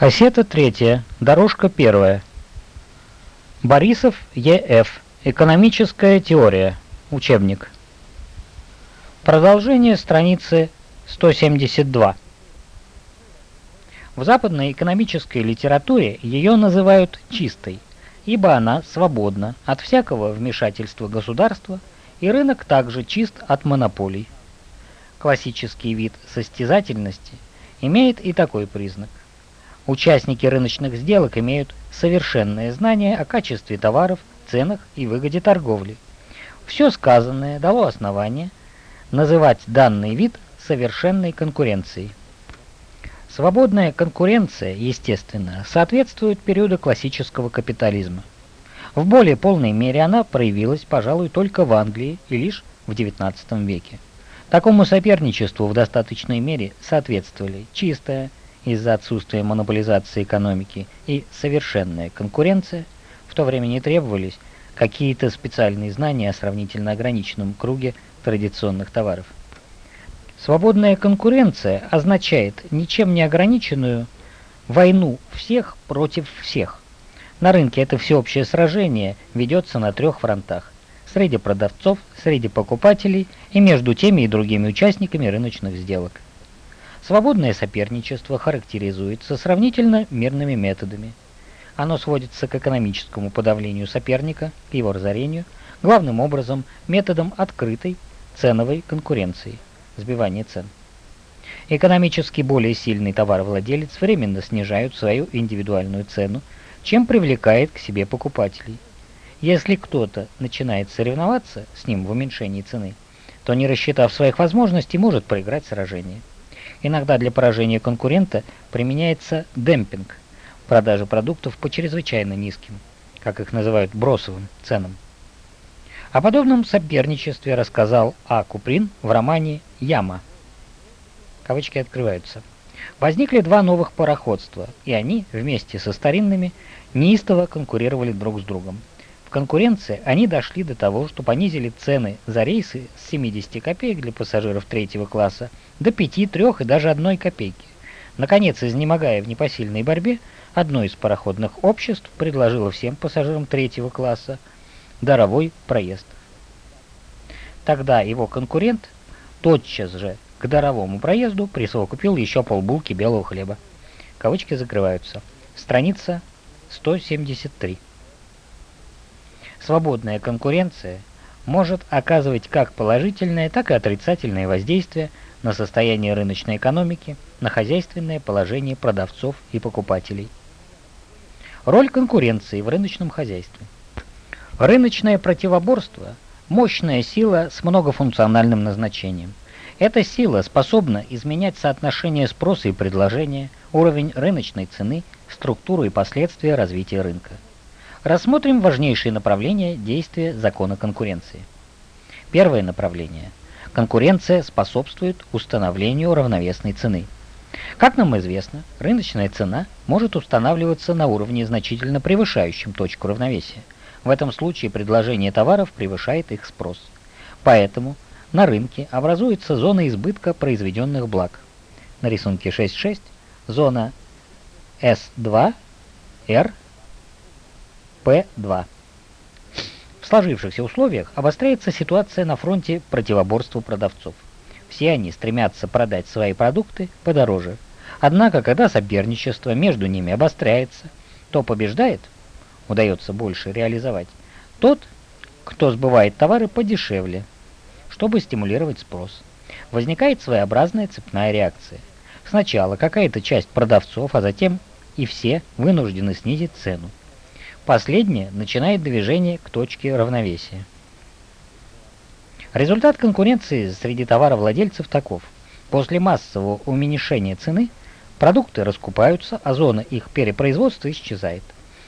Кассета третья. Дорожка первая. Борисов Е.Ф. Экономическая теория. Учебник. Продолжение страницы 172. В западной экономической литературе ее называют чистой, ибо она свободна от всякого вмешательства государства, и рынок также чист от монополий. Классический вид состязательности имеет и такой признак. Участники рыночных сделок имеют совершенное знание о качестве товаров, ценах и выгоде торговли. Все сказанное дало основание называть данный вид совершенной конкуренцией. Свободная конкуренция, естественно, соответствует периоду классического капитализма. В более полной мере она проявилась, пожалуй, только в Англии и лишь в XIX веке. Такому соперничеству в достаточной мере соответствовали чистая, из-за отсутствия монополизации экономики и совершенная конкуренция, в то время не требовались какие-то специальные знания о сравнительно ограниченном круге традиционных товаров. Свободная конкуренция означает ничем не ограниченную войну всех против всех. На рынке это всеобщее сражение ведется на трех фронтах – среди продавцов, среди покупателей и между теми и другими участниками рыночных сделок. Свободное соперничество характеризуется сравнительно мирными методами. Оно сводится к экономическому подавлению соперника, к его разорению, главным образом методом открытой ценовой конкуренции, сбивания цен. Экономически более сильный товаровладелец временно снижает свою индивидуальную цену, чем привлекает к себе покупателей. Если кто-то начинает соревноваться с ним в уменьшении цены, то не рассчитав своих возможностей, может проиграть сражение. Иногда для поражения конкурента применяется демпинг – продажа продуктов по чрезвычайно низким, как их называют, бросовым ценам. О подобном соперничестве рассказал А. Куприн в романе «Яма». Кавычки открываются. Возникли два новых пароходства, и они, вместе со старинными, неистово конкурировали друг с другом. В конкуренции они дошли до того, что понизили цены за рейсы с 70 копеек для пассажиров третьего класса до 5, 3 и даже 1 копейки. Наконец, изнемогая в непосильной борьбе, одно из пароходных обществ предложило всем пассажирам третьего класса даровой проезд. Тогда его конкурент тотчас же к даровому проезду присовокупил еще полбулки белого хлеба. Кавычки закрываются. Страница 173. Свободная конкуренция может оказывать как положительное, так и отрицательное воздействие на состояние рыночной экономики, на хозяйственное положение продавцов и покупателей. Роль конкуренции в рыночном хозяйстве. Рыночное противоборство – мощная сила с многофункциональным назначением. Эта сила способна изменять соотношение спроса и предложения, уровень рыночной цены, структуру и последствия развития рынка. Рассмотрим важнейшие направления действия закона конкуренции. Первое направление. Конкуренция способствует установлению равновесной цены. Как нам известно, рыночная цена может устанавливаться на уровне значительно превышающем точку равновесия. В этом случае предложение товаров превышает их спрос. Поэтому на рынке образуется зона избытка произведенных благ. На рисунке 6.6 зона S2, R П-2. В сложившихся условиях обостряется ситуация на фронте противоборства продавцов. Все они стремятся продать свои продукты подороже. Однако, когда соперничество между ними обостряется, то побеждает, удается больше реализовать, тот, кто сбывает товары подешевле, чтобы стимулировать спрос. Возникает своеобразная цепная реакция. Сначала какая-то часть продавцов, а затем и все вынуждены снизить цену. Последнее начинает движение к точке равновесия. Результат конкуренции среди товаровладельцев таков. После массового уменьшения цены продукты раскупаются, а зона их перепроизводства исчезает.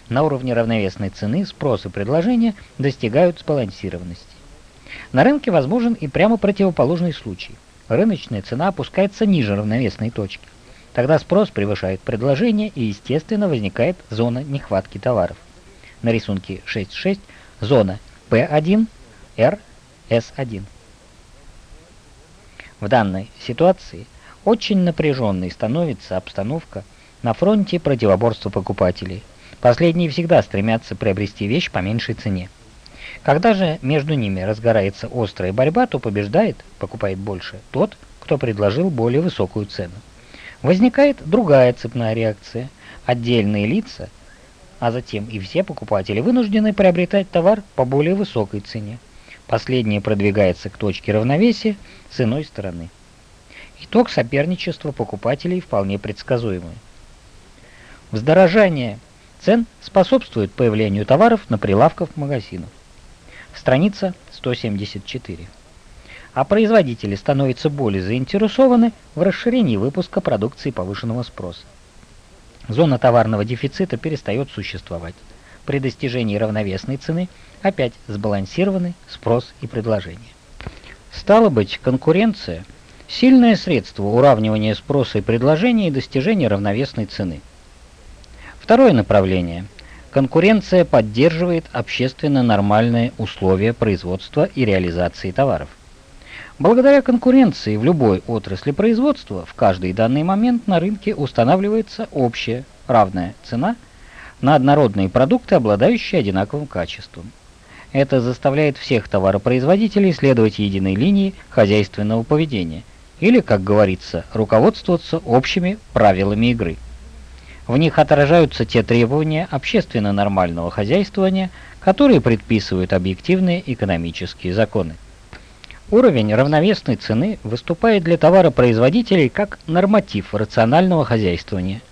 На уровне равновесной цены спрос и предложение достигают сбалансированности. На рынке возможен и прямо противоположный случай. Рыночная цена опускается ниже равновесной точки. Тогда спрос превышает предложение и, естественно, возникает зона нехватки товаров на рисунке 6.6 зона P1, R, S1. В данной ситуации очень напряженной становится обстановка На фронте противоборство покупателей. Последние всегда стремятся приобрести вещь по меньшей цене. Когда же между ними разгорается острая борьба, то побеждает, покупает больше, тот, кто предложил более высокую цену. Возникает другая цепная реакция. Отдельные лица, а затем и все покупатели вынуждены приобретать товар по более высокой цене. Последнее продвигается к точке равновесия с иной стороны. Итог соперничества покупателей вполне предсказуемый. Вздорожание цен способствует появлению товаров на прилавках магазинов. Страница 174. А производители становятся более заинтересованы в расширении выпуска продукции повышенного спроса. Зона товарного дефицита перестает существовать. При достижении равновесной цены опять сбалансированы спрос и предложение. Стало быть, конкуренция – сильное средство уравнивания спроса и предложения и достижения равновесной цены – Второе направление. Конкуренция поддерживает общественно нормальные условия производства и реализации товаров. Благодаря конкуренции в любой отрасли производства в каждый данный момент на рынке устанавливается общая равная цена на однородные продукты, обладающие одинаковым качеством. Это заставляет всех товаропроизводителей следовать единой линии хозяйственного поведения или, как говорится, руководствоваться общими правилами игры. В них отражаются те требования общественно нормального хозяйствования, которые предписывают объективные экономические законы. Уровень равновесной цены выступает для товаропроизводителей как норматив рационального хозяйствования.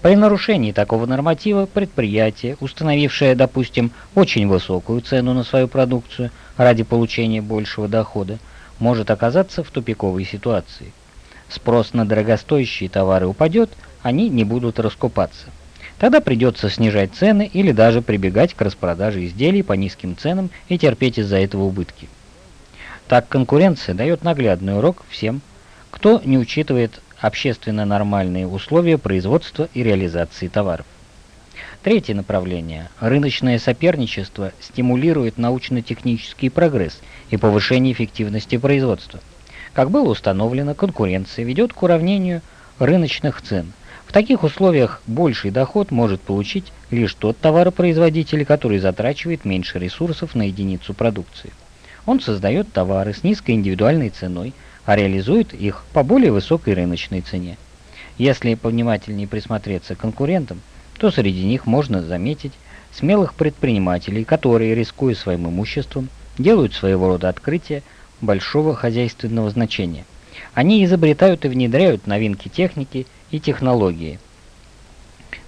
При нарушении такого норматива предприятие, установившее, допустим, очень высокую цену на свою продукцию ради получения большего дохода, может оказаться в тупиковой ситуации. Спрос на дорогостоящие товары упадет – они не будут раскупаться. Тогда придется снижать цены или даже прибегать к распродаже изделий по низким ценам и терпеть из-за этого убытки. Так конкуренция дает наглядный урок всем, кто не учитывает общественно нормальные условия производства и реализации товаров. Третье направление. Рыночное соперничество стимулирует научно-технический прогресс и повышение эффективности производства. Как было установлено, конкуренция ведет к уравнению рыночных цен, в таких условиях больший доход может получить лишь тот товаропроизводитель, который затрачивает меньше ресурсов на единицу продукции. Он создает товары с низкой индивидуальной ценой, а реализует их по более высокой рыночной цене. Если повнимательнее присмотреться к конкурентам, то среди них можно заметить смелых предпринимателей, которые, рискуя своим имуществом, делают своего рода открытия большого хозяйственного значения. Они изобретают и внедряют новинки техники и технологии,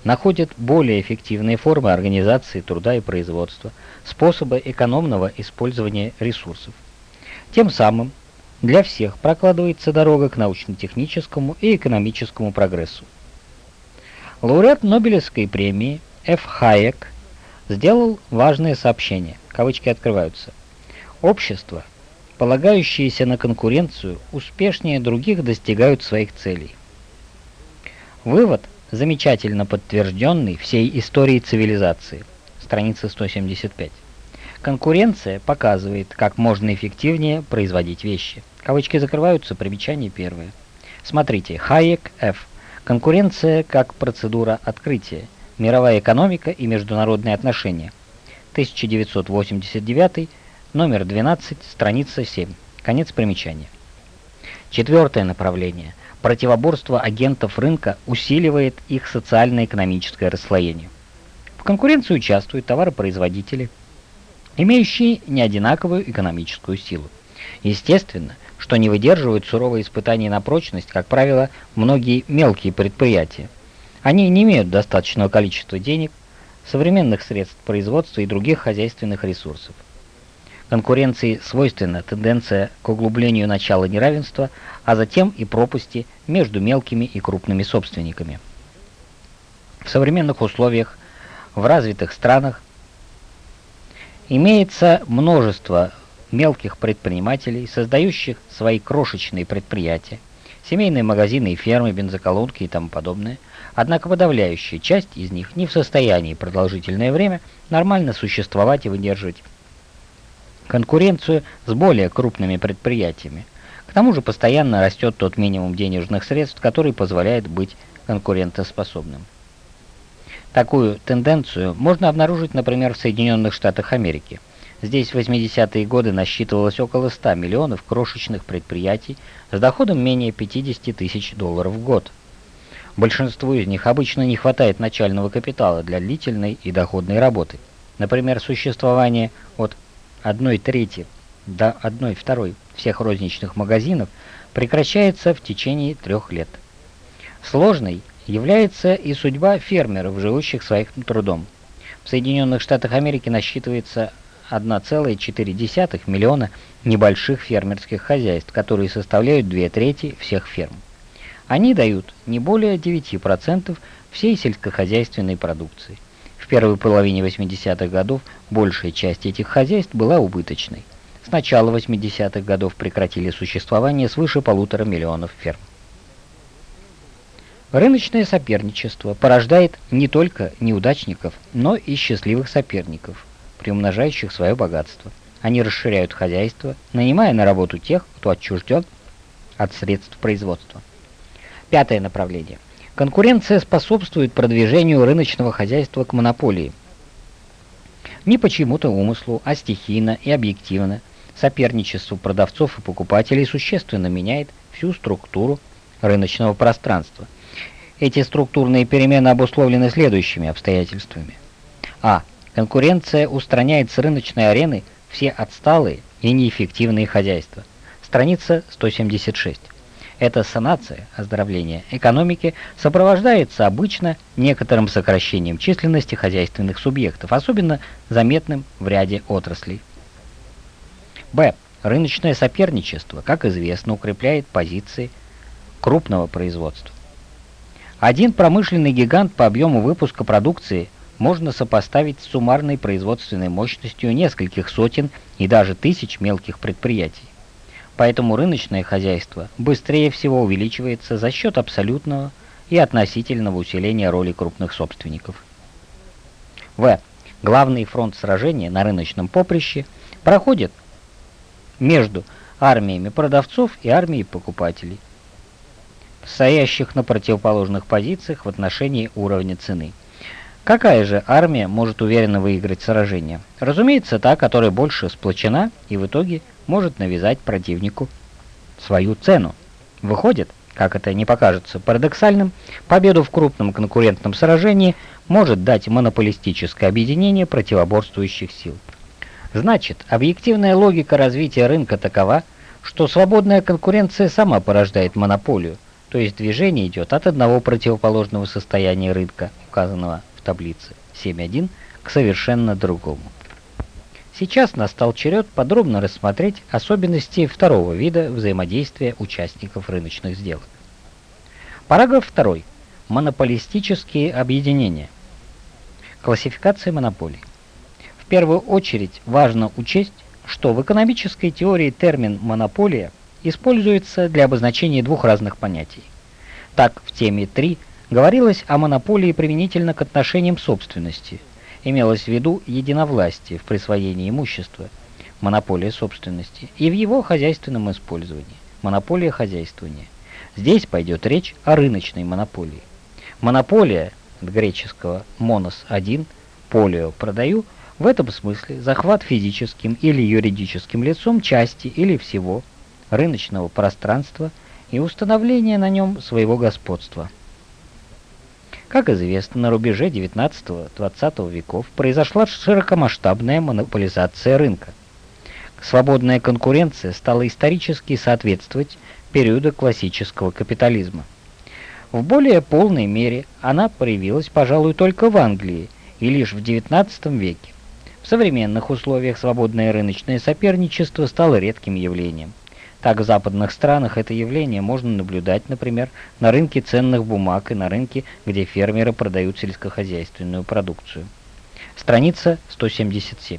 находят более эффективные формы организации труда и производства, способы экономного использования ресурсов. Тем самым для всех прокладывается дорога к научно-техническому и экономическому прогрессу. Лауреат Нобелевской премии Ф. Хайек сделал важное сообщение, кавычки открываются. Общество, полагающиеся на конкуренцию, успешнее других достигают своих целей. Вывод замечательно подтвержденный всей историей цивилизации. Страница 175. Конкуренция показывает, как можно эффективнее производить вещи. Кавычки закрываются, примечание первое. Смотрите, Хайек Ф. Конкуренция как процедура открытия. Мировая экономика и международные отношения. 1989, номер 12, страница 7. Конец примечания. Четвертое направление – противоборство агентов рынка усиливает их социально-экономическое расслоение. В конкуренции участвуют товаропроизводители, имеющие неодинаковую экономическую силу. Естественно, что не выдерживают суровые испытания на прочность, как правило, многие мелкие предприятия. Они не имеют достаточного количества денег, современных средств производства и других хозяйственных ресурсов. Конкуренции свойственна тенденция к углублению начала неравенства, а затем и пропасти между мелкими и крупными собственниками. В современных условиях в развитых странах имеется множество мелких предпринимателей, создающих свои крошечные предприятия, семейные магазины и фермы, бензоколонки и тому подобное. Однако подавляющая часть из них не в состоянии продолжительное время нормально существовать и выдерживать конкуренцию с более крупными предприятиями. К тому же постоянно растет тот минимум денежных средств, который позволяет быть конкурентоспособным. Такую тенденцию можно обнаружить, например, в Соединенных Штатах Америки. Здесь в 80-е годы насчитывалось около 100 миллионов крошечных предприятий с доходом менее 50 тысяч долларов в год. Большинству из них обычно не хватает начального капитала для длительной и доходной работы. Например, существование от 1 трети до 1 второй всех розничных магазинов прекращается в течение трех лет. Сложной является и судьба фермеров, живущих своим трудом. В Соединенных Штатах Америки насчитывается 1,4 миллиона небольших фермерских хозяйств, которые составляют две трети всех ферм. Они дают не более 9% всей сельскохозяйственной продукции. Первой половине 80-х годов большая часть этих хозяйств была убыточной. С начала 80-х годов прекратили существование свыше полутора миллионов ферм. Рыночное соперничество порождает не только неудачников, но и счастливых соперников, приумножающих свое богатство. Они расширяют хозяйство, нанимая на работу тех, кто отчужден от средств производства. Пятое направление. Конкуренция способствует продвижению рыночного хозяйства к монополии. Не почему-то умыслу, а стихийно и объективно. Соперничество продавцов и покупателей существенно меняет всю структуру рыночного пространства – эти структурные перемены обусловлены следующими обстоятельствами. А. Конкуренция устраняет с рыночной арены все отсталые и неэффективные хозяйства. Страница 176. Эта санация, оздоровление экономики, сопровождается обычно некоторым сокращением численности хозяйственных субъектов, особенно заметным в ряде отраслей. Б. Рыночное соперничество, как известно, укрепляет позиции крупного производства. Один промышленный гигант по объему выпуска продукции можно сопоставить с суммарной производственной мощностью нескольких сотен и даже тысяч мелких предприятий. Поэтому рыночное хозяйство быстрее всего увеличивается за счет абсолютного и относительного усиления роли крупных собственников. В. Главный фронт сражения на рыночном поприще проходит между армиями продавцов и армией покупателей стоящих на противоположных позициях в отношении уровня цены. Какая же армия может уверенно выиграть сражение? Разумеется, та, которая больше сплочена и в итоге может навязать противнику свою цену. Выходит, как это не покажется парадоксальным, победу в крупном конкурентном сражении может дать монополистическое объединение противоборствующих сил. Значит, объективная логика развития рынка такова, что свободная конкуренция сама порождает монополию – то есть движение идет от одного противоположного состояния рынка, указанного в таблице 7.1, к совершенно другому. Сейчас настал черед подробно рассмотреть особенности второго вида взаимодействия участников рыночных сделок. Параграф 2. Монополистические объединения. Классификация монополий. В первую очередь важно учесть, что в экономической теории термин «монополия» используется для обозначения двух разных понятий. Так, в теме 3 говорилось о монополии применительно к отношениям собственности. Имелось в виду единовластие в присвоении имущества, монополия собственности, и в его хозяйственном использовании, монополия хозяйствования. Здесь пойдет речь о рыночной монополии. Монополия, от греческого «монос» – «один», «полио» – «продаю», в этом смысле захват физическим или юридическим лицом части или всего рыночного пространства и установление на нем своего господства. Как известно, на рубеже 19-20 веков произошла широкомасштабная монополизация рынка. Свободная конкуренция стала исторически соответствовать периоду классического капитализма. В более полной мере она проявилась, пожалуй, только в Англии и лишь в XIX веке. В современных условиях свободное рыночное соперничество стало редким явлением. Так в западных странах это явление можно наблюдать, например, на рынке ценных бумаг и на рынке, где фермеры продают сельскохозяйственную продукцию. Страница 177.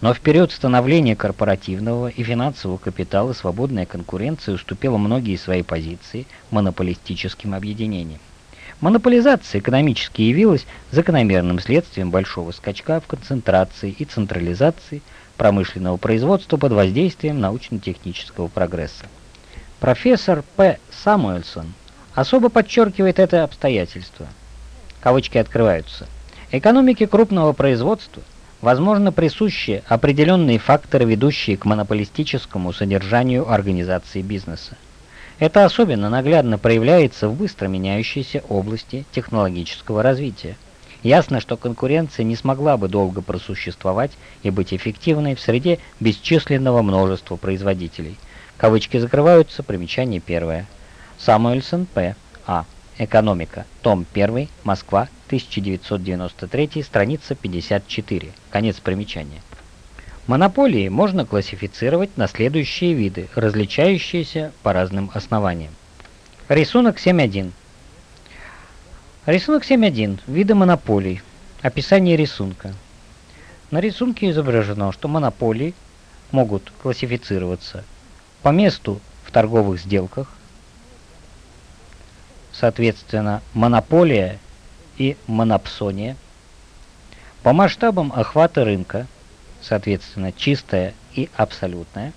Но в период становления корпоративного и финансового капитала свободная конкуренция уступила многие свои позиции монополистическим объединениям. Монополизация экономически явилась закономерным следствием большого скачка в концентрации и централизации – промышленного производства под воздействием научно-технического прогресса. Профессор П. Самуэльсон особо подчеркивает это обстоятельство. Кавычки открываются. Экономике крупного производства возможно присущи определенные факторы, ведущие к монополистическому содержанию организации бизнеса. Это особенно наглядно проявляется в быстро меняющейся области технологического развития. Ясно, что конкуренция не смогла бы долго просуществовать и быть эффективной в среде бесчисленного множества производителей. Кавычки закрываются, примечание первое. Самуэльсон П. А. Экономика. Том 1. Москва. 1993. Страница 54. Конец примечания. Монополии можно классифицировать на следующие виды, различающиеся по разным основаниям. Рисунок 7.1. Рисунок 7.1. Виды монополий. Описание рисунка. На рисунке изображено, что монополии могут классифицироваться по месту в торговых сделках, соответственно, монополия и монопсония, по масштабам охвата рынка, соответственно, чистое и абсолютное,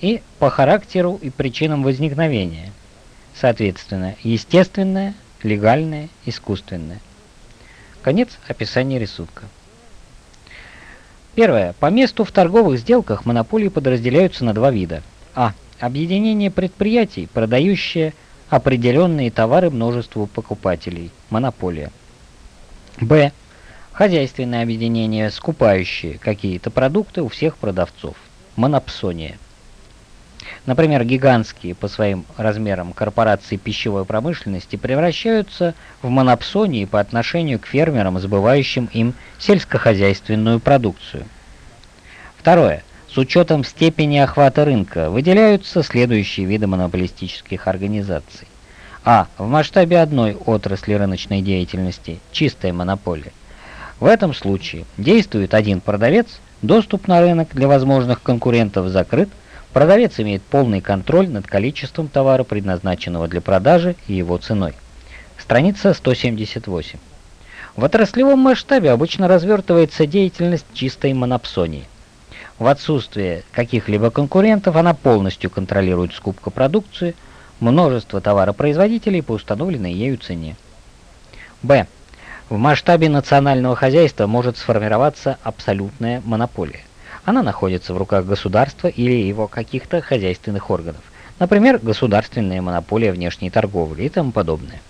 и по характеру и причинам возникновения, соответственно, естественное, легальное, искусственное. Конец описания рисунка. Первое. По месту в торговых сделках монополии подразделяются на два вида. А. Объединение предприятий, продающие определенные товары множеству покупателей. Монополия. Б. Хозяйственное объединение, скупающие какие-то продукты у всех продавцов. Монопсония. Например, гигантские по своим размерам корпорации пищевой промышленности превращаются в монопсонии по отношению к фермерам, сбывающим им сельскохозяйственную продукцию. Второе. С учетом степени охвата рынка выделяются следующие виды монополистических организаций. А. В масштабе одной отрасли рыночной деятельности – чистая монополия. В этом случае действует один продавец, доступ на рынок для возможных конкурентов закрыт, продавец имеет полный контроль над количеством товара, предназначенного для продажи и его ценой. Страница 178. В отраслевом масштабе обычно развертывается деятельность чистой монопсонии – в отсутствие каких-либо конкурентов она полностью контролирует скупку продукции, множество товаропроизводителей по установленной ею цене. Б. В масштабе национального хозяйства может сформироваться абсолютная монополия. Она находится в руках государства или его каких-то хозяйственных органов, например, государственная монополия внешней торговли и тому подобное.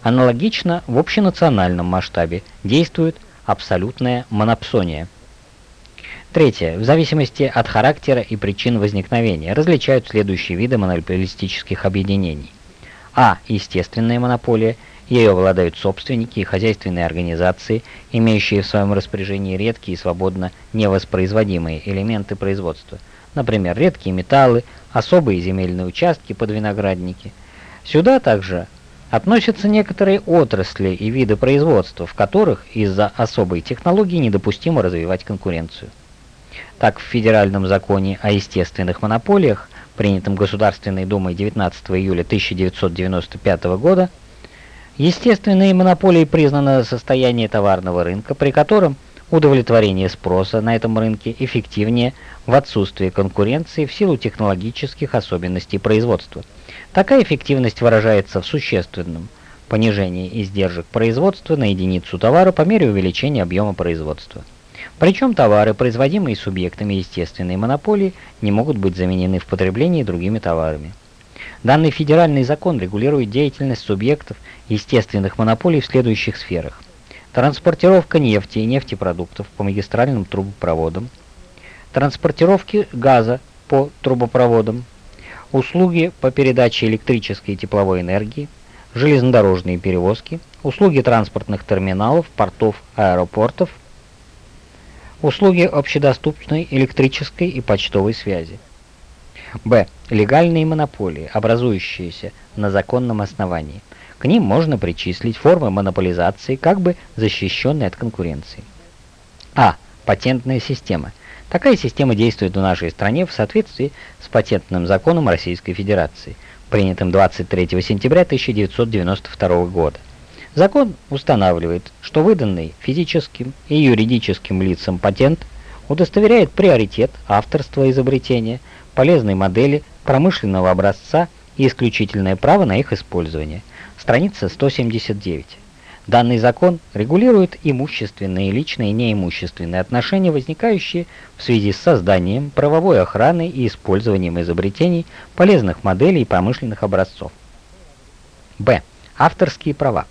Аналогично в общенациональном масштабе действует абсолютная монопсония – Третье. В зависимости от характера и причин возникновения различают следующие виды монополистических объединений. А. Естественная монополия. Ею обладают собственники и хозяйственные организации, имеющие в своем распоряжении редкие и свободно невоспроизводимые элементы производства. Например, редкие металлы, особые земельные участки под виноградники. Сюда также относятся некоторые отрасли и виды производства, в которых из-за особой технологии недопустимо развивать конкуренцию. Так, в Федеральном законе о естественных монополиях, принятом Государственной Думой 19 июля 1995 года, естественные монополии признано состояние товарного рынка, при котором удовлетворение спроса на этом рынке эффективнее в отсутствии конкуренции в силу технологических особенностей производства. Такая эффективность выражается в существенном понижении издержек производства на единицу товара по мере увеличения объема производства. Причем товары, производимые субъектами естественной монополии, не могут быть заменены в потреблении другими товарами. Данный федеральный закон регулирует деятельность субъектов естественных монополий в следующих сферах. Транспортировка нефти и нефтепродуктов по магистральным трубопроводам, транспортировки газа по трубопроводам, услуги по передаче электрической и тепловой энергии, железнодорожные перевозки, услуги транспортных терминалов, портов, аэропортов – Услуги общедоступной электрической и почтовой связи. Б. Легальные монополии, образующиеся на законном основании. К ним можно причислить формы монополизации, как бы защищенные от конкуренции. А. Патентная система. Такая система действует в нашей стране в соответствии с патентным законом Российской Федерации, принятым 23 сентября 1992 года. Закон устанавливает, что выданный физическим и юридическим лицам патент удостоверяет приоритет авторства изобретения, полезной модели, промышленного образца и исключительное право на их использование. Страница 179. Данный закон регулирует имущественные, личные и неимущественные отношения, возникающие в связи с созданием, правовой охраной и использованием изобретений, полезных моделей и промышленных образцов. Б. Авторские права.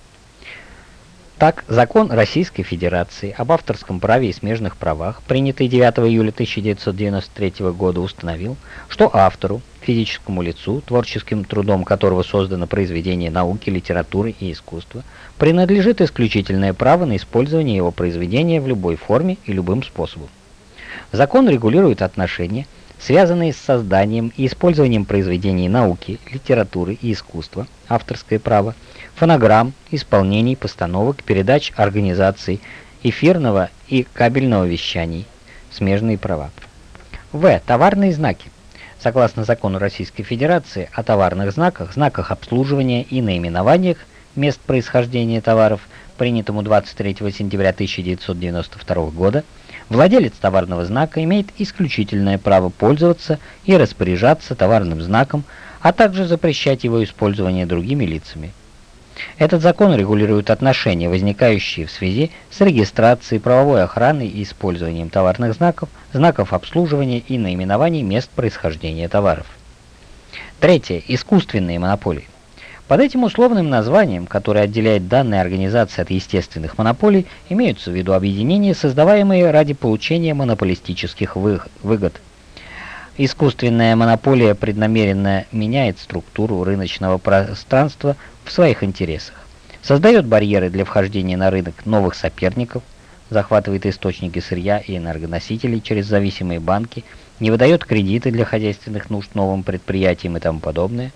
Так, закон Российской Федерации об авторском праве и смежных правах, принятый 9 июля 1993 года, установил, что автору, физическому лицу, творческим трудом которого создано произведение науки, литературы и искусства, принадлежит исключительное право на использование его произведения в любой форме и любым способом. Закон регулирует отношения, связанные с созданием и использованием произведений науки, литературы и искусства, авторское право, фонограмм, исполнений, постановок, передач организаций, эфирного и кабельного вещаний, смежные права. В. Товарные знаки. Согласно закону Российской Федерации о товарных знаках, знаках обслуживания и наименованиях мест происхождения товаров, принятому 23 сентября 1992 года, владелец товарного знака имеет исключительное право пользоваться и распоряжаться товарным знаком, а также запрещать его использование другими лицами. Этот закон регулирует отношения, возникающие в связи с регистрацией, правовой охраной и использованием товарных знаков, знаков обслуживания и наименований мест происхождения товаров. Третье. Искусственные монополии. Под этим условным названием, которое отделяет данные организации от естественных монополий, имеются в виду объединения, создаваемые ради получения монополистических выгод. Искусственная монополия преднамеренно меняет структуру рыночного пространства в своих интересах, создает барьеры для вхождения на рынок новых соперников, захватывает источники сырья и энергоносителей через зависимые банки, не выдает кредиты для хозяйственных нужд новым предприятиям и тому подобное,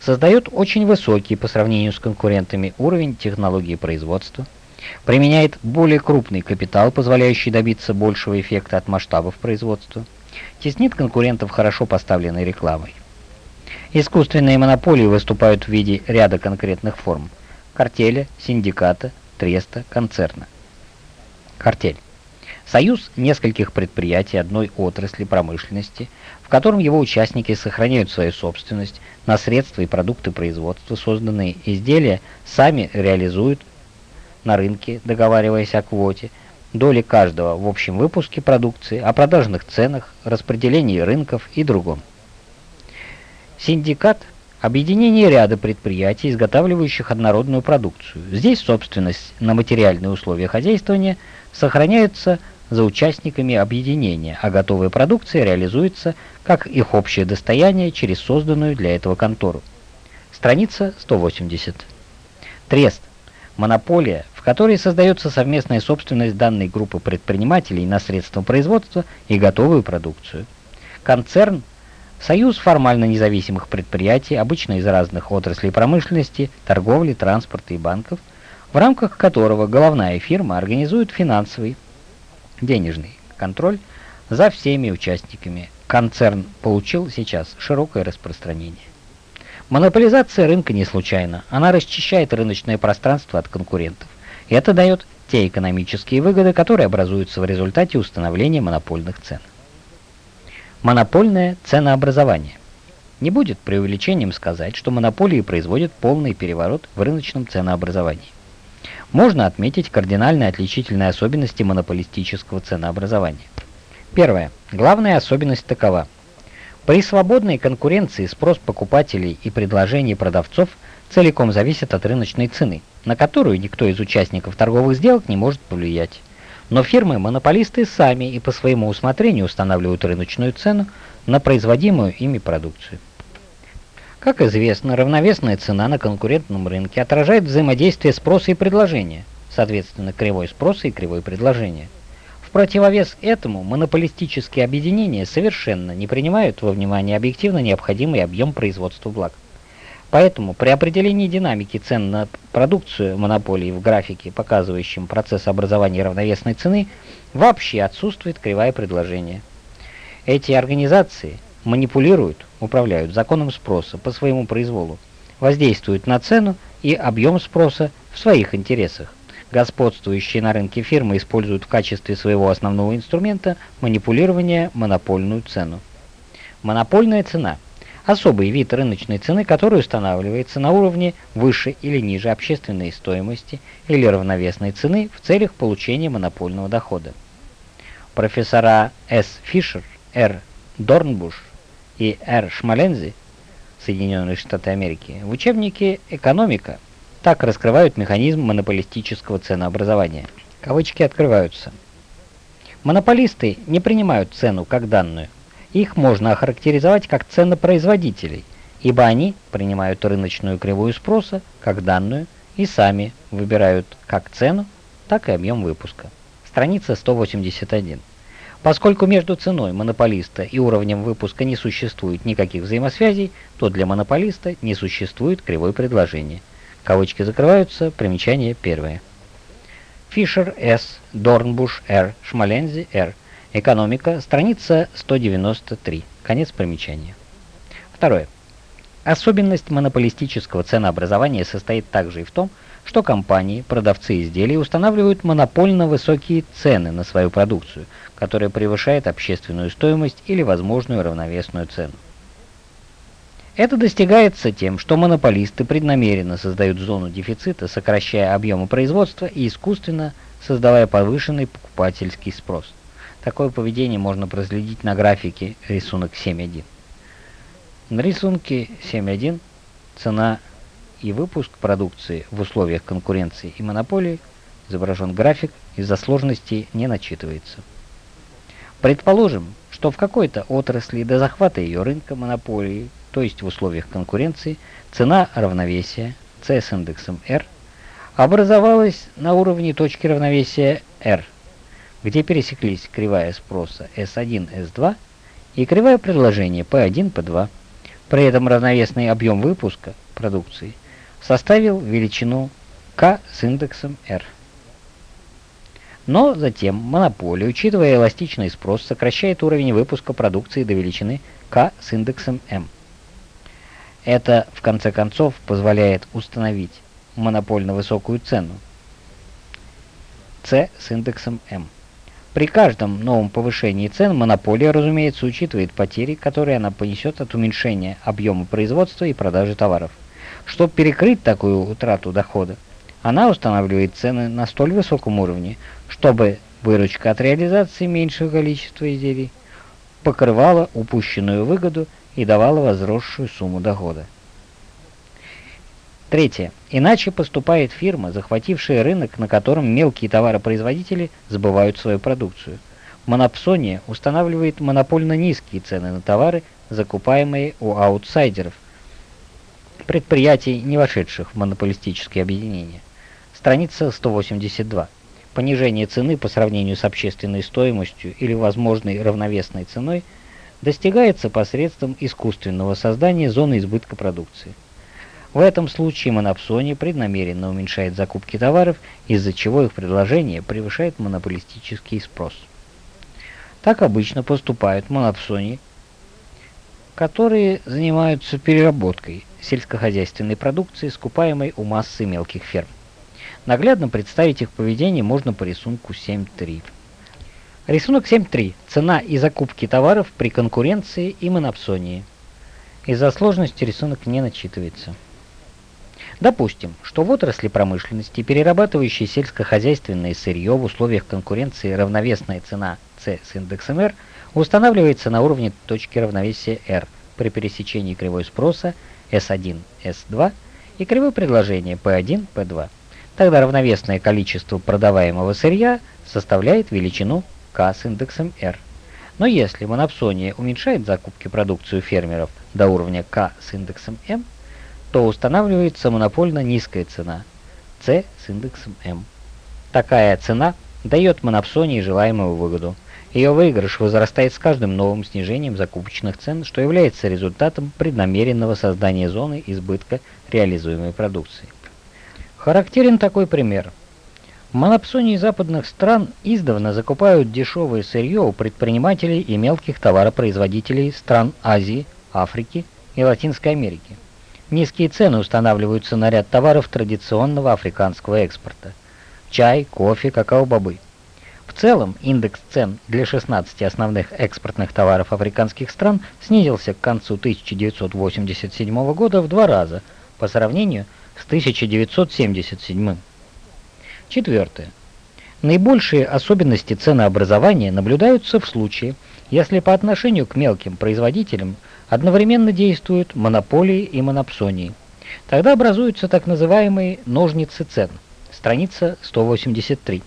создает очень высокий по сравнению с конкурентами уровень технологии производства, применяет более крупный капитал, позволяющий добиться большего эффекта от масштабов производства, теснит конкурентов хорошо поставленной рекламой. Искусственные монополии выступают в виде ряда конкретных форм – картеля, синдиката, треста, концерна. Картель. Союз нескольких предприятий одной отрасли промышленности, в котором его участники сохраняют свою собственность на средства и продукты производства, созданные изделия сами реализуют на рынке, договариваясь о квоте, доли каждого в общем выпуске продукции, о продажных ценах, распределении рынков и другом. Синдикат – объединение ряда предприятий, изготавливающих однородную продукцию. Здесь собственность на материальные условия хозяйствования сохраняется за участниками объединения, а готовая продукция реализуется как их общее достояние через созданную для этого контору. Страница 180. Трест – монополия, в которой создается совместная собственность данной группы предпринимателей на средства производства и готовую продукцию. Концерн Союз формально независимых предприятий, обычно из разных отраслей промышленности, торговли, транспорта и банков, в рамках которого головная фирма организует финансовый, денежный контроль за всеми участниками. Концерн получил сейчас широкое распространение. Монополизация рынка не случайна. Она расчищает рыночное пространство от конкурентов. И это дает те экономические выгоды, которые образуются в результате установления монопольных цен. Монопольное ценообразование. Не будет преувеличением сказать, что монополии производят полный переворот в рыночном ценообразовании. Можно отметить кардинальные отличительные особенности монополистического ценообразования. Первое. Главная особенность такова. При свободной конкуренции спрос покупателей и предложение продавцов целиком зависит от рыночной цены, на которую никто из участников торговых сделок не может повлиять. Но фирмы-монополисты сами и по своему усмотрению устанавливают рыночную цену на производимую ими продукцию. Как известно, равновесная цена на конкурентном рынке отражает взаимодействие спроса и предложения, соответственно, кривой спроса и кривой предложения. В противовес этому монополистические объединения совершенно не принимают во внимание объективно необходимый объем производства благ. Поэтому при определении динамики цен на продукцию монополии в графике, показывающем процесс образования равновесной цены, вообще отсутствует кривая предложения. Эти организации манипулируют, управляют законом спроса по своему произволу, воздействуют на цену и объем спроса в своих интересах. Господствующие на рынке фирмы используют в качестве своего основного инструмента манипулирования монопольную цену. Монопольная цена – особый вид рыночной цены, который устанавливается на уровне выше или ниже общественной стоимости или равновесной цены в целях получения монопольного дохода. Профессора С. Фишер, Р. Дорнбуш и Р. Шмалензи Соединенные Штаты Америки в учебнике «Экономика» так раскрывают механизм монополистического ценообразования. Кавычки открываются. Монополисты не принимают цену как данную. Их можно охарактеризовать как ценопроизводителей, ибо они принимают рыночную кривую спроса как данную и сами выбирают как цену, так и объем выпуска. Страница 181. Поскольку между ценой монополиста и уровнем выпуска не существует никаких взаимосвязей, то для монополиста не существует кривой предложения. Кавычки закрываются, примечание первое. Фишер С. Дорнбуш Р. Шмалензи Р. Экономика, страница 193. Конец примечания. Второе. Особенность монополистического ценообразования состоит также и в том, что компании, продавцы изделий устанавливают монопольно высокие цены на свою продукцию, которая превышает общественную стоимость или возможную равновесную цену. Это достигается тем, что монополисты преднамеренно создают зону дефицита, сокращая объемы производства и искусственно создавая повышенный покупательский спрос. Такое поведение можно проследить на графике рисунок 7.1. На рисунке 7.1 цена и выпуск продукции в условиях конкуренции и монополии изображен график, из-за сложности не начитывается. Предположим, что в какой-то отрасли до захвата ее рынка монополии то есть в условиях конкуренции, цена равновесия C с индексом R образовалась на уровне точки равновесия R, где пересеклись кривая спроса S1, S2 и кривая предложения P1, P2. При этом равновесный объем выпуска продукции составил величину K с индексом R. Но затем монополия, учитывая эластичный спрос, сокращает уровень выпуска продукции до величины K с индексом M. Это, в конце концов, позволяет установить монопольно высокую цену C с индексом M. При каждом новом повышении цен монополия, разумеется, учитывает потери, которые она понесет от уменьшения объема производства и продажи товаров. Чтобы перекрыть такую утрату дохода, она устанавливает цены на столь высоком уровне, чтобы выручка от реализации меньшего количества изделий покрывала упущенную выгоду и давала возросшую сумму дохода. Третье. Иначе поступает фирма, захватившая рынок, на котором мелкие товаропроизводители сбывают свою продукцию. Монопсония устанавливает монопольно низкие цены на товары, закупаемые у аутсайдеров, предприятий, не вошедших в монополистические объединения. Страница 182. Понижение цены по сравнению с общественной стоимостью или возможной равновесной ценой – достигается посредством искусственного создания зоны избытка продукции. В этом случае монопсония преднамеренно уменьшает закупки товаров, из-за чего их предложение превышает монополистический спрос. Так обычно поступают монопсонии, которые занимаются переработкой сельскохозяйственной продукции, скупаемой у массы мелких ферм. Наглядно представить их поведение можно по рисунку 7.3. Рисунок 7.3. Цена и закупки товаров при конкуренции и монопсонии. Из-за сложности рисунок не начитывается. Допустим, что в отрасли промышленности, перерабатывающей сельскохозяйственное сырье в условиях конкуренции равновесная цена C с индексом R устанавливается на уровне точки равновесия R при пересечении кривой спроса S1, S2 и кривой предложения P1, P2. Тогда равновесное количество продаваемого сырья составляет величину К с индексом R. Но если монопсония уменьшает закупки продукции у фермеров до уровня К с индексом M, то устанавливается монопольно низкая цена C с индексом M. Такая цена дает монопсонии желаемую выгоду. Ее выигрыш возрастает с каждым новым снижением закупочных цен, что является результатом преднамеренного создания зоны избытка реализуемой продукции. Характерен такой пример – Монопсонии западных стран издавна закупают дешевое сырье у предпринимателей и мелких товаропроизводителей стран Азии, Африки и Латинской Америки. Низкие цены устанавливаются на ряд товаров традиционного африканского экспорта – чай, кофе, какао-бобы. В целом, индекс цен для 16 основных экспортных товаров африканских стран снизился к концу 1987 года в два раза по сравнению с 1977. Четвертое. Наибольшие особенности ценообразования наблюдаются в случае, если по отношению к мелким производителям одновременно действуют монополии и монопсонии. Тогда образуются так называемые ножницы цен. Страница 183.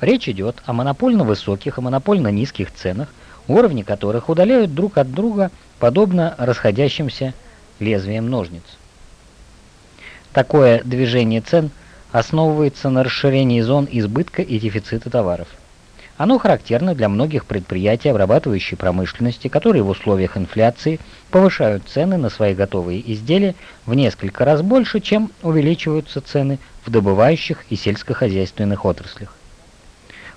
Речь идет о монопольно высоких и монопольно низких ценах, уровни которых удаляют друг от друга подобно расходящимся лезвиям ножниц. Такое движение цен основывается на расширении зон избытка и дефицита товаров. Оно характерно для многих предприятий обрабатывающей промышленности, которые в условиях инфляции повышают цены на свои готовые изделия в несколько раз больше, чем увеличиваются цены в добывающих и сельскохозяйственных отраслях.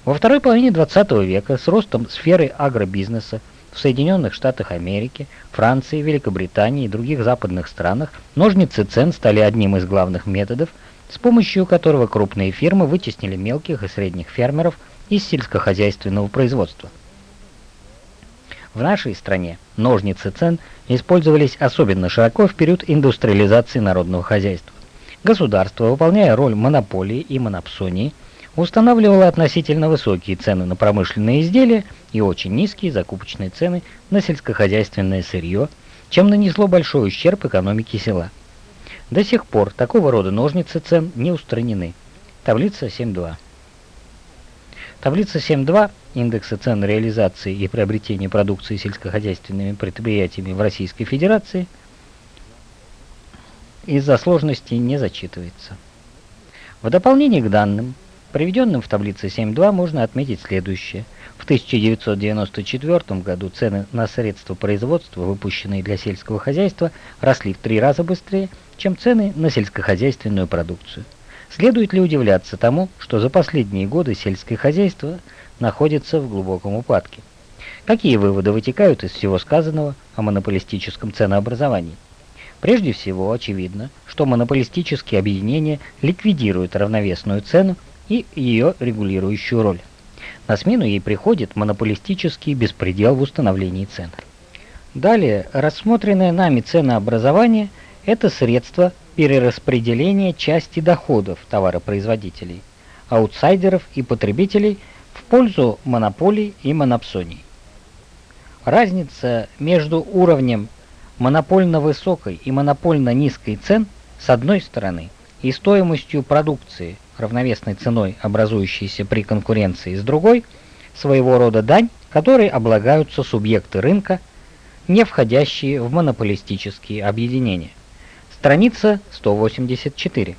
Во второй половине XX века с ростом сферы агробизнеса в Соединенных Штатах Америки, Франции, Великобритании и других западных странах ножницы цен стали одним из главных методов, с помощью которого крупные фирмы вытеснили мелких и средних фермеров из сельскохозяйственного производства. В нашей стране ножницы цен использовались особенно широко в период индустриализации народного хозяйства. Государство, выполняя роль монополии и монопсонии, устанавливало относительно высокие цены на промышленные изделия и очень низкие закупочные цены на сельскохозяйственное сырье, чем нанесло большой ущерб экономике села. До сих пор такого рода ножницы цен не устранены. Таблица 7.2. Таблица 7.2 индекса цен реализации и приобретения продукции сельскохозяйственными предприятиями в Российской Федерации из-за сложности не зачитывается. В дополнение к данным, приведенным в таблице 7.2, можно отметить следующее. В 1994 году цены на средства производства, выпущенные для сельского хозяйства, росли в три раза быстрее, чем цены на сельскохозяйственную продукцию. Следует ли удивляться тому, что за последние годы сельское хозяйство находится в глубоком упадке? Какие выводы вытекают из всего сказанного о монополистическом ценообразовании? Прежде всего, очевидно, что монополистические объединения ликвидируют равновесную цену и ее регулирующую роль. На смену ей приходит монополистический беспредел в установлении цен. Далее, рассмотренное нами ценообразование – это средство перераспределения части доходов товаропроизводителей, аутсайдеров и потребителей в пользу монополий и монопсоний. Разница между уровнем монопольно высокой и монопольно низкой цен с одной стороны и стоимостью продукции, равновесной ценой, образующейся при конкуренции с другой, своего рода дань, которой облагаются субъекты рынка, не входящие в монополистические объединения. Страница 184.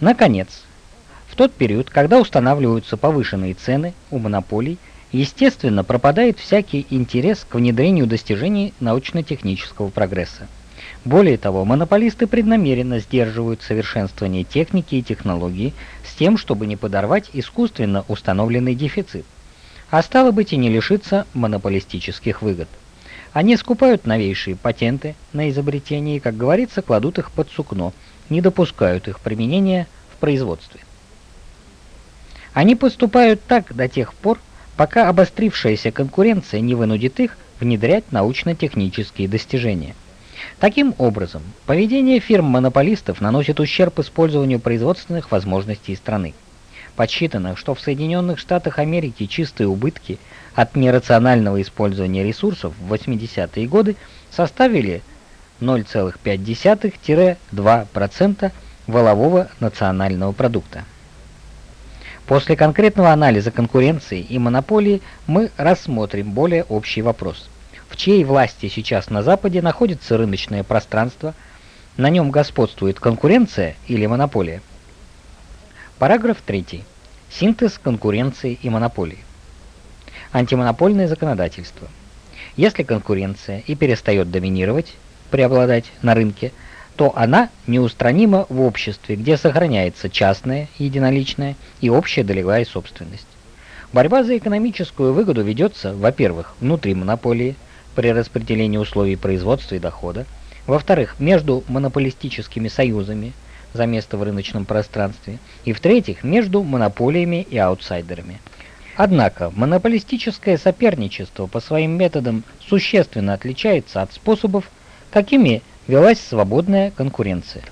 Наконец, в тот период, когда устанавливаются повышенные цены у монополий, естественно, пропадает всякий интерес к внедрению достижений научно-технического прогресса. Более того, монополисты преднамеренно сдерживают совершенствование техники и технологий с тем, чтобы не подорвать искусственно установленный дефицит, а стало быть и не лишиться монополистических выгод. Они скупают новейшие патенты на изобретения и, как говорится, кладут их под сукно, не допускают их применения в производстве. Они поступают так до тех пор, пока обострившаяся конкуренция не вынудит их внедрять научно-технические достижения. Таким образом, поведение фирм-монополистов наносит ущерб использованию производственных возможностей страны. Подсчитано, что в Соединенных Штатах Америки чистые убытки от нерационального использования ресурсов в 80-е годы составили 0,5-2% валового национального продукта. После конкретного анализа конкуренции и монополии мы рассмотрим более общий вопрос. В чьей власти сейчас на Западе находится рыночное пространство, на нем господствует конкуренция или монополия? Параграф 3. Синтез конкуренции и монополии. Антимонопольное законодательство. Если конкуренция и перестает доминировать, преобладать на рынке, то она неустранима в обществе, где сохраняется частная, единоличная и общая долевая собственность. Борьба за экономическую выгоду ведется, во-первых, внутри монополии, при распределении условий производства и дохода, во-вторых, между монополистическими союзами, за место в рыночном пространстве, и в-третьих, между монополиями и аутсайдерами. Однако монополистическое соперничество по своим методам существенно отличается от способов, какими велась свободная конкуренция.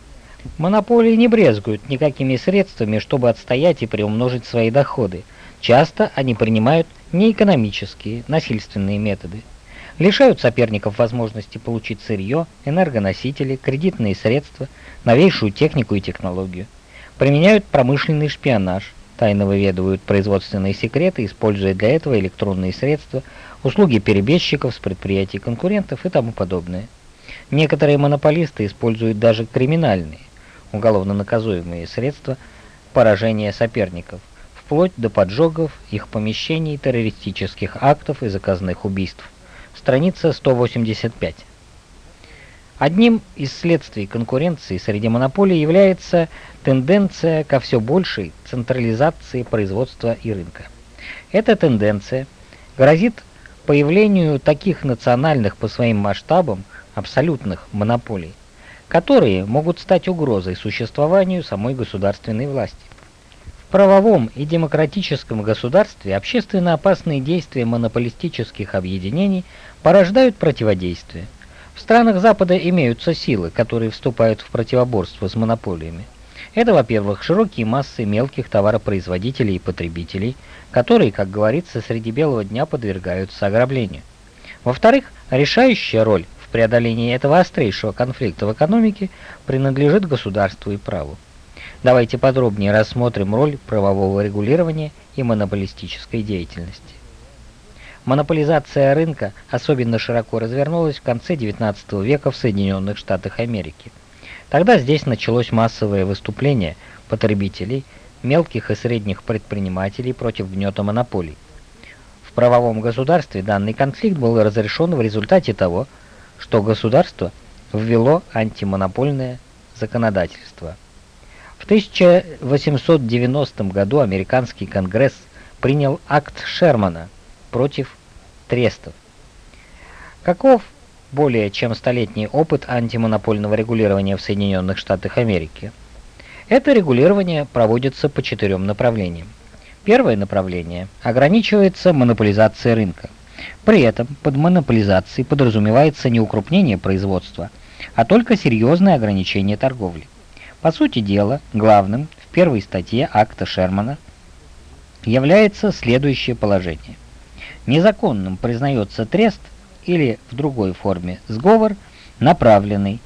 Монополии не брезгуют никакими средствами, чтобы отстоять и приумножить свои доходы. Часто они принимают неэкономические, насильственные методы. Лишают соперников возможности получить сырье, энергоносители, кредитные средства, новейшую технику и технологию. Применяют промышленный шпионаж, тайно выведывают производственные секреты, используя для этого электронные средства, услуги перебежчиков с предприятий конкурентов и тому подобное. Некоторые монополисты используют даже криминальные, уголовно наказуемые средства поражения соперников, вплоть до поджогов их помещений, террористических актов и заказных убийств. Страница 185. Одним из следствий конкуренции среди монополий является тенденция ко все большей централизации производства и рынка. Эта тенденция грозит появлению таких национальных по своим масштабам абсолютных монополий, которые могут стать угрозой существованию самой государственной власти. В правовом и демократическом государстве общественно опасные действия монополистических объединений порождают противодействие. В странах Запада имеются силы, которые вступают в противоборство с монополиями. Это, во-первых, широкие массы мелких товаропроизводителей и потребителей, которые, как говорится, среди белого дня подвергаются ограблению. Во-вторых, решающая роль в преодолении этого острейшего конфликта в экономике принадлежит государству и праву. Давайте подробнее рассмотрим роль правового регулирования и монополистической деятельности. Монополизация рынка особенно широко развернулась в конце XIX века в Соединенных Штатах Америки. Тогда здесь началось массовое выступление потребителей, мелких и средних предпринимателей против гнета монополий. В правовом государстве данный конфликт был разрешен в результате того, что государство ввело антимонопольное законодательство. В 1890 году американский конгресс принял акт Шермана против трестов. Каков более чем столетний опыт антимонопольного регулирования в Соединенных Штатах Америки? Это регулирование проводится по четырем направлениям. Первое направление ограничивается монополизацией рынка. При этом под монополизацией подразумевается не укрупнение производства, а только серьезное ограничение торговли. По сути дела, главным в первой статье акта Шермана является следующее положение. Незаконным признается трест или в другой форме сговор, направленный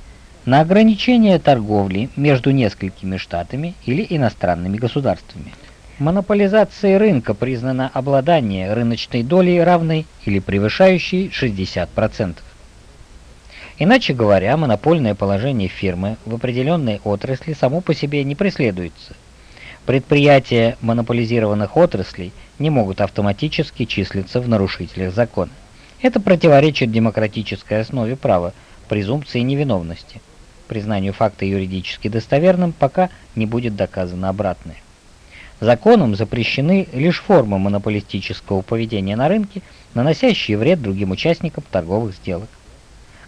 на ограничение торговли между несколькими штатами или иностранными государствами. Монополизацией рынка признано обладание рыночной долей равной или превышающей 60%. Иначе говоря, монопольное положение фирмы в определенной отрасли само по себе не преследуется. Предприятия монополизированных отраслей не могут автоматически числиться в нарушителях закона. Это противоречит демократической основе права, презумпции невиновности. Признанию факта юридически достоверным, пока не будет доказано обратное. Законом запрещены лишь формы монополистического поведения на рынке, наносящие вред другим участникам торговых сделок.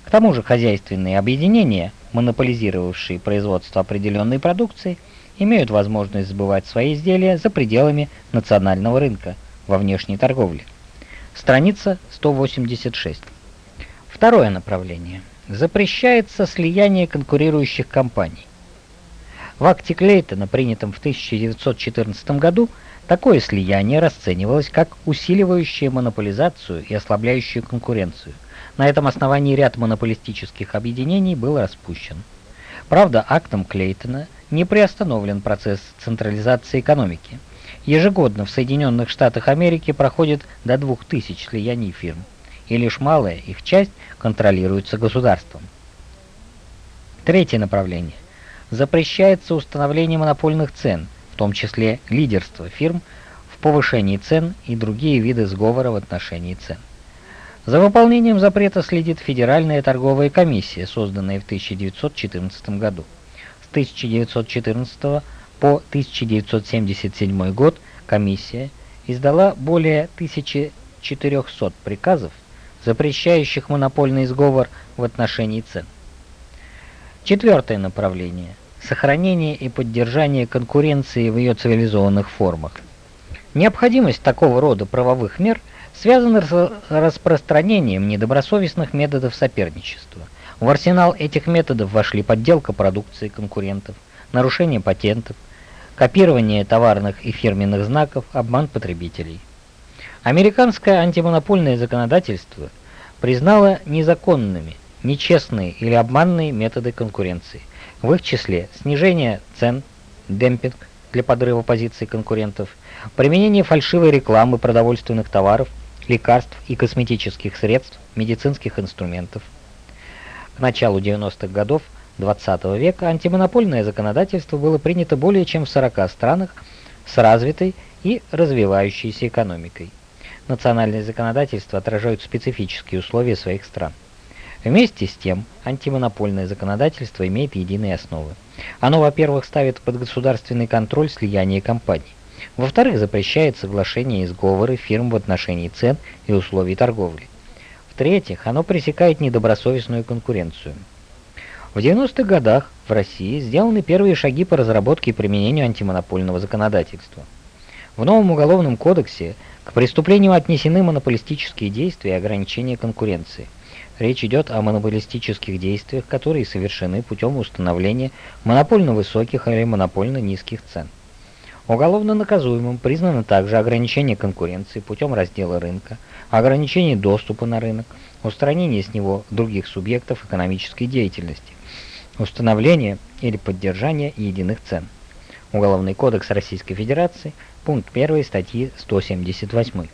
К тому же хозяйственные объединения, монополизировавшие производство определенной продукции, имеют возможность сбывать свои изделия за пределами национального рынка во внешней торговле. Страница 186. Второе направление. Запрещается слияние конкурирующих компаний. В акте Клейтона, принятом в 1914 году, такое слияние расценивалось как усиливающее монополизацию и ослабляющее конкуренцию. На этом основании ряд монополистических объединений был распущен. Правда, актом Клейтона не приостановлен процесс централизации экономики. Ежегодно в Соединенных Штатах Америки проходит до 2000 слияний фирм, и лишь малая их часть контролируется государством. Третье направление запрещается установление монопольных цен, в том числе лидерство фирм в повышении цен и другие виды сговора в отношении цен. За выполнением запрета следит Федеральная торговая комиссия, созданная в 1914 году. С 1914 по 1977 год комиссия издала более 1400 приказов, запрещающих монопольный сговор в отношении цен. Четвертое направление – сохранение и поддержание конкуренции в ее цивилизованных формах. Необходимость такого рода правовых мер связана с распространением недобросовестных методов соперничества. В арсенал этих методов вошли подделка продукции конкурентов, нарушение патентов, копирование товарных и фирменных знаков, обман потребителей. Американское антимонопольное законодательство признало незаконными, нечестные или обманные методы конкуренции, в их числе снижение цен, демпинг для подрыва позиций конкурентов, применение фальшивой рекламы продовольственных товаров, лекарств и косметических средств, медицинских инструментов. К началу 90-х годов XX века антимонопольное законодательство было принято более чем в 40 странах с развитой и развивающейся экономикой. Национальные законодательства отражают специфические условия своих стран. Вместе с тем, антимонопольное законодательство имеет единые основы. Оно, во-первых, ставит под государственный контроль слияние компаний. Во-вторых, запрещает соглашение и сговоры фирм в отношении цен и условий торговли. В-третьих, оно пресекает недобросовестную конкуренцию. В 90-х годах в России сделаны первые шаги по разработке и применению антимонопольного законодательства. В новом уголовном кодексе к преступлению отнесены монополистические действия и ограничения конкуренции. Речь идет о монополистических действиях, которые совершены путем установления монопольно высоких или монопольно низких цен. Уголовно наказуемым признано также ограничение конкуренции путем раздела рынка, ограничение доступа на рынок, устранение с него других субъектов экономической деятельности, установление или поддержание единых цен. Уголовный кодекс Российской Федерации, пункт 1 статьи 178.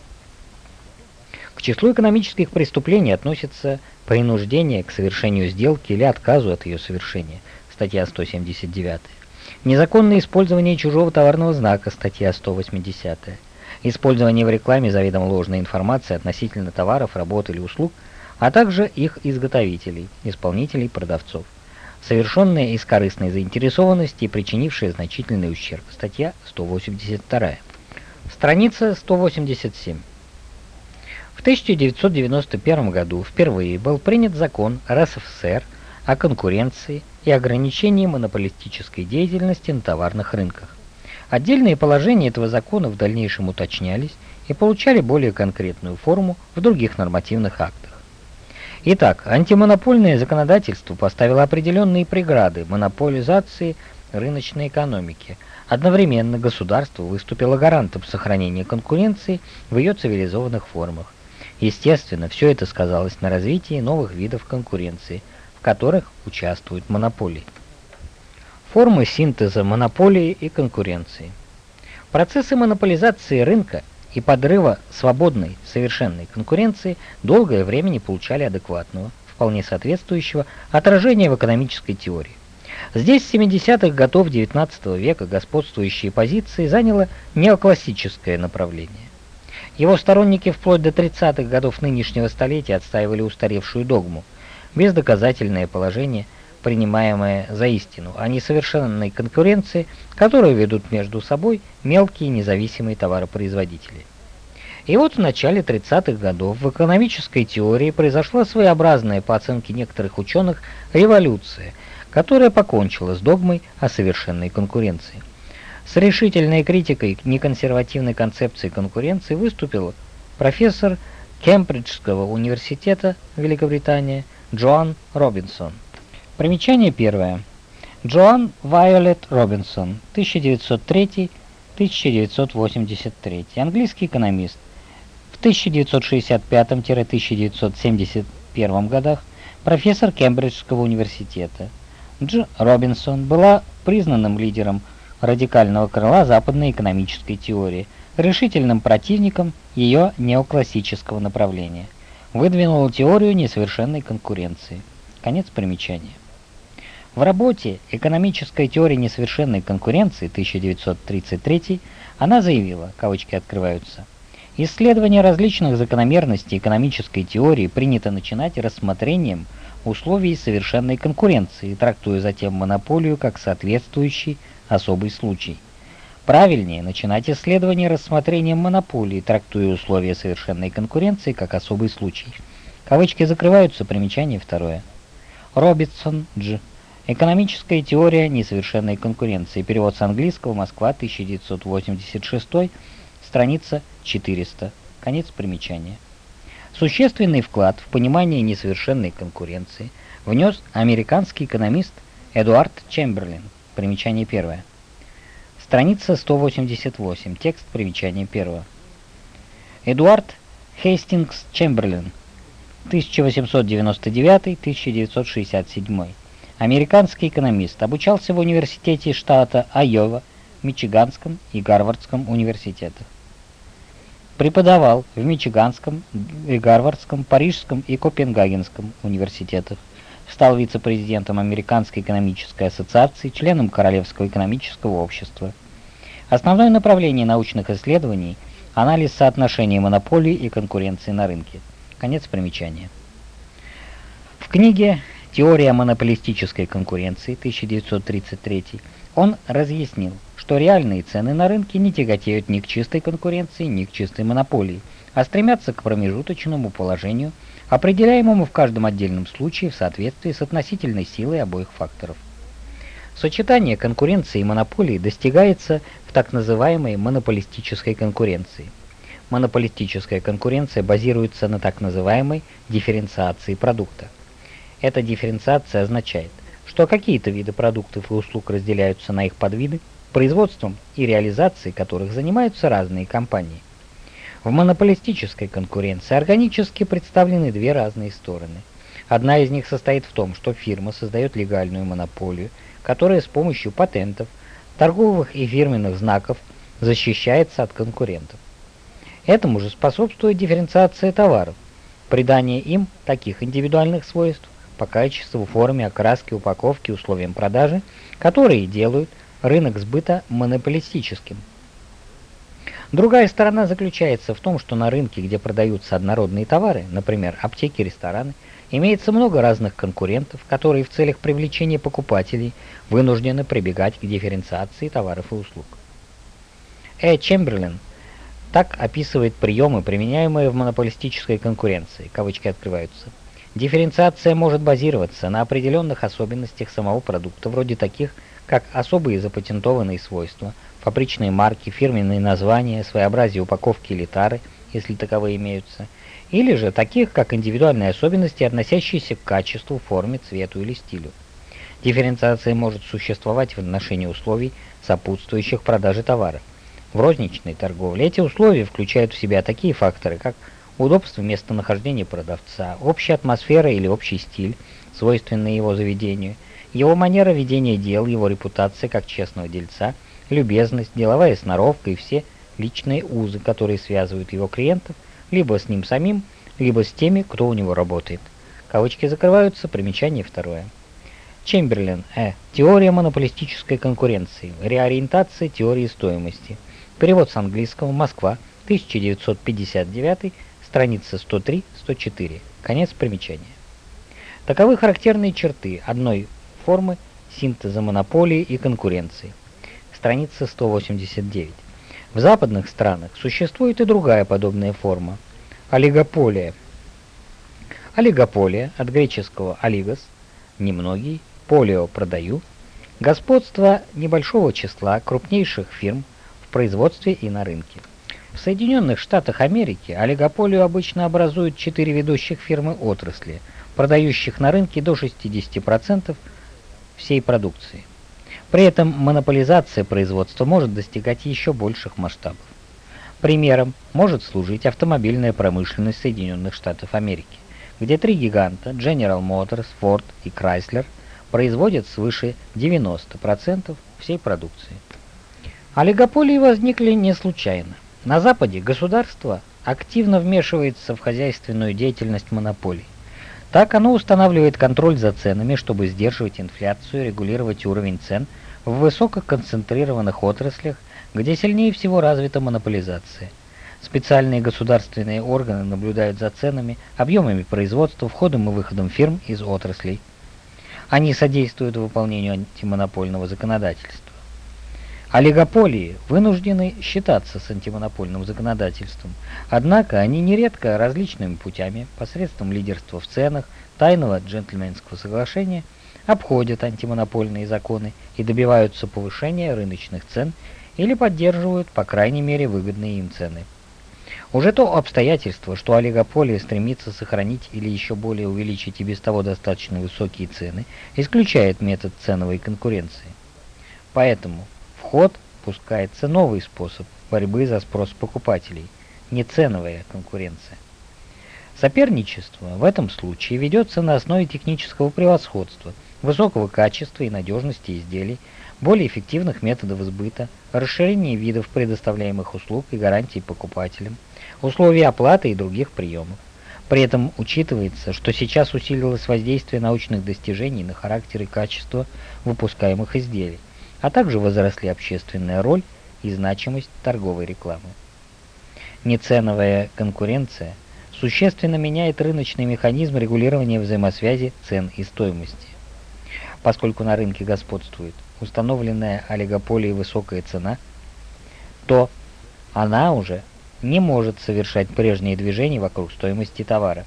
К числу экономических преступлений относится принуждение к совершению сделки или отказу от ее совершения, статья 179. Незаконное использование чужого товарного знака, статья 180. Использование в рекламе заведомо ложной информации относительно товаров, работ или услуг, а также их изготовителей, исполнителей, продавцов совершенное из корыстной заинтересованности и причинившее значительный ущерб. Статья 182. Страница 187. В 1991 году впервые был принят закон РСФСР о конкуренции и ограничении монополистической деятельности на товарных рынках. Отдельные положения этого закона в дальнейшем уточнялись и получали более конкретную форму в других нормативных актах. Итак, антимонопольное законодательство поставило определенные преграды монополизации рыночной экономики. Одновременно государство выступило гарантом сохранения конкуренции в ее цивилизованных формах. Естественно, все это сказалось на развитии новых видов конкуренции, которых участвуют монополии. Формы синтеза монополии и конкуренции. Процессы монополизации рынка и подрыва свободной, совершенной конкуренции долгое время не получали адекватного, вполне соответствующего отражения в экономической теории. Здесь с 70-х годов XIX века господствующие позиции заняло неоклассическое направление. Его сторонники вплоть до 30-х годов нынешнего столетия отстаивали устаревшую догму, бездоказательное положение, принимаемое за истину, а несовершенной конкуренции, которую ведут между собой мелкие независимые товаропроизводители. И вот в начале 30-х годов в экономической теории произошла своеобразная, по оценке некоторых ученых, революция, которая покончила с догмой о совершенной конкуренции. С решительной критикой неконсервативной концепции конкуренции выступил профессор Кембриджского университета Великобритания Джоан Робинсон. Примечание первое. Джоан Вайолет Робинсон, 1903-1983, английский экономист, 1965-1971 годах профессор Кембриджского университета. Дж. Робинсон была признанным лидером радикального крыла западной экономической теории, решительным противником ее неоклассического направления. Выдвинула теорию несовершенной конкуренции. Конец примечания. В работе «Экономическая теория несовершенной конкуренции» 1933 она заявила, кавычки открываются, Исследование различных закономерностей экономической теории принято начинать рассмотрением условий совершенной конкуренции, трактуя затем монополию как соответствующий особый случай. Правильнее начинать исследование рассмотрением монополии, трактуя условия совершенной конкуренции как особый случай. Кавычки закрываются, примечание второе. Робинсон Дж. Экономическая теория несовершенной конкуренции. Перевод с английского. Москва, 1986, страница 400. Конец примечания. Существенный вклад в понимание несовершенной конкуренции внес американский экономист Эдуард Чемберлин. Примечание первое. Страница 188. Текст примечания первого. Эдуард Хейстингс Чемберлин. 1899-1967. Американский экономист. Обучался в университете штата Айова, Мичиганском и Гарвардском университетах. Преподавал в Мичиганском, и Гарвардском, Парижском и Копенгагенском университетах. Стал вице-президентом Американской экономической ассоциации, членом Королевского экономического общества. Основное направление научных исследований – анализ соотношения монополий и конкуренции на рынке. Конец примечания. В книге «Теория монополистической конкуренции» 1933 он разъяснил, что реальные цены на рынке не тяготеют ни к чистой конкуренции, ни к чистой монополии, а стремятся к промежуточному положению, определяемому в каждом отдельном случае в соответствии с относительной силой обоих факторов. Сочетание конкуренции и монополии достигается в так называемой монополистической конкуренции. Монополистическая конкуренция базируется на так называемой дифференциации продукта. Эта дифференциация означает, что какие-то виды продуктов и услуг разделяются на их подвиды, производством и реализацией которых занимаются разные компании. В монополистической конкуренции органически представлены две разные стороны. Одна из них состоит в том, что фирма создает легальную монополию, которая с помощью патентов, торговых и фирменных знаков защищается от конкурентов. Этому же способствует дифференциация товаров, придание им таких индивидуальных свойств по качеству, форме, окраске, упаковке, условиям продажи, которые делают рынок сбыта монополистическим. Другая сторона заключается в том, что на рынке, где продаются однородные товары, например, аптеки, рестораны, имеется много разных конкурентов, которые в целях привлечения покупателей вынуждены прибегать к дифференциации товаров и услуг. Э. Чемберлин так описывает приемы, применяемые в монополистической конкуренции, кавычки открываются. Дифференциация может базироваться на определенных особенностях самого продукта, вроде таких, как особые запатентованные свойства, фабричные марки, фирменные названия, своеобразие упаковки или тары, если таковые имеются, или же таких, как индивидуальные особенности, относящиеся к качеству, форме, цвету или стилю. Дифференциация может существовать в отношении условий, сопутствующих продаже товара. В розничной торговле эти условия включают в себя такие факторы, как удобство местонахождения продавца, общая атмосфера или общий стиль, свойственный его заведению, его манера ведения дел, его репутация как честного дельца, любезность, деловая сноровка и все личные узы, которые связывают его клиентов либо с ним самим, либо с теми, кто у него работает. Кавычки закрываются, примечание второе. Чемберлин, Э. Теория монополистической конкуренции. Реориентация теории стоимости. Перевод с английского. Москва. 1959. Страница 103-104. Конец примечания. Таковы характерные черты одной формы синтеза монополии и конкуренции. Страница 189. В западных странах существует и другая подобная форма – олигополия. Олигополия от греческого «олигос» – немногие, полио – продаю, господство небольшого числа крупнейших фирм в производстве и на рынке. В Соединенных Штатах Америки олигополию обычно образуют четыре ведущих фирмы отрасли, продающих на рынке до 60% всей продукции. При этом монополизация производства может достигать еще больших масштабов. Примером может служить автомобильная промышленность Соединенных Штатов Америки, где три гиганта General Motors, Ford и Chrysler – производят свыше 90% всей продукции. Олигополии возникли не случайно. На Западе государство активно вмешивается в хозяйственную деятельность монополий. Так оно устанавливает контроль за ценами, чтобы сдерживать инфляцию, регулировать уровень цен в высококонцентрированных отраслях, где сильнее всего развита монополизация. Специальные государственные органы наблюдают за ценами, объемами производства, входом и выходом фирм из отраслей. Они содействуют выполнению антимонопольного законодательства. Олигополии вынуждены считаться с антимонопольным законодательством, однако они нередко различными путями, посредством лидерства в ценах, тайного джентльменского соглашения, обходят антимонопольные законы и добиваются повышения рыночных цен или поддерживают, по крайней мере, выгодные им цены. Уже то обстоятельство, что олигополия стремится сохранить или еще более увеличить и без того достаточно высокие цены, исключает метод ценовой конкуренции. Поэтому ход пускается новый способ борьбы за спрос покупателей – неценовая конкуренция. Соперничество в этом случае ведется на основе технического превосходства, высокого качества и надежности изделий, более эффективных методов сбыта, расширения видов предоставляемых услуг и гарантий покупателям, условий оплаты и других приемов. При этом учитывается, что сейчас усилилось воздействие научных достижений на характер и качество выпускаемых изделий, а также возросли общественная роль и значимость торговой рекламы. Неценовая конкуренция существенно меняет рыночный механизм регулирования взаимосвязи цен и стоимости. Поскольку на рынке господствует установленная олигополией высокая цена, то она уже не может совершать прежние движения вокруг стоимости товара.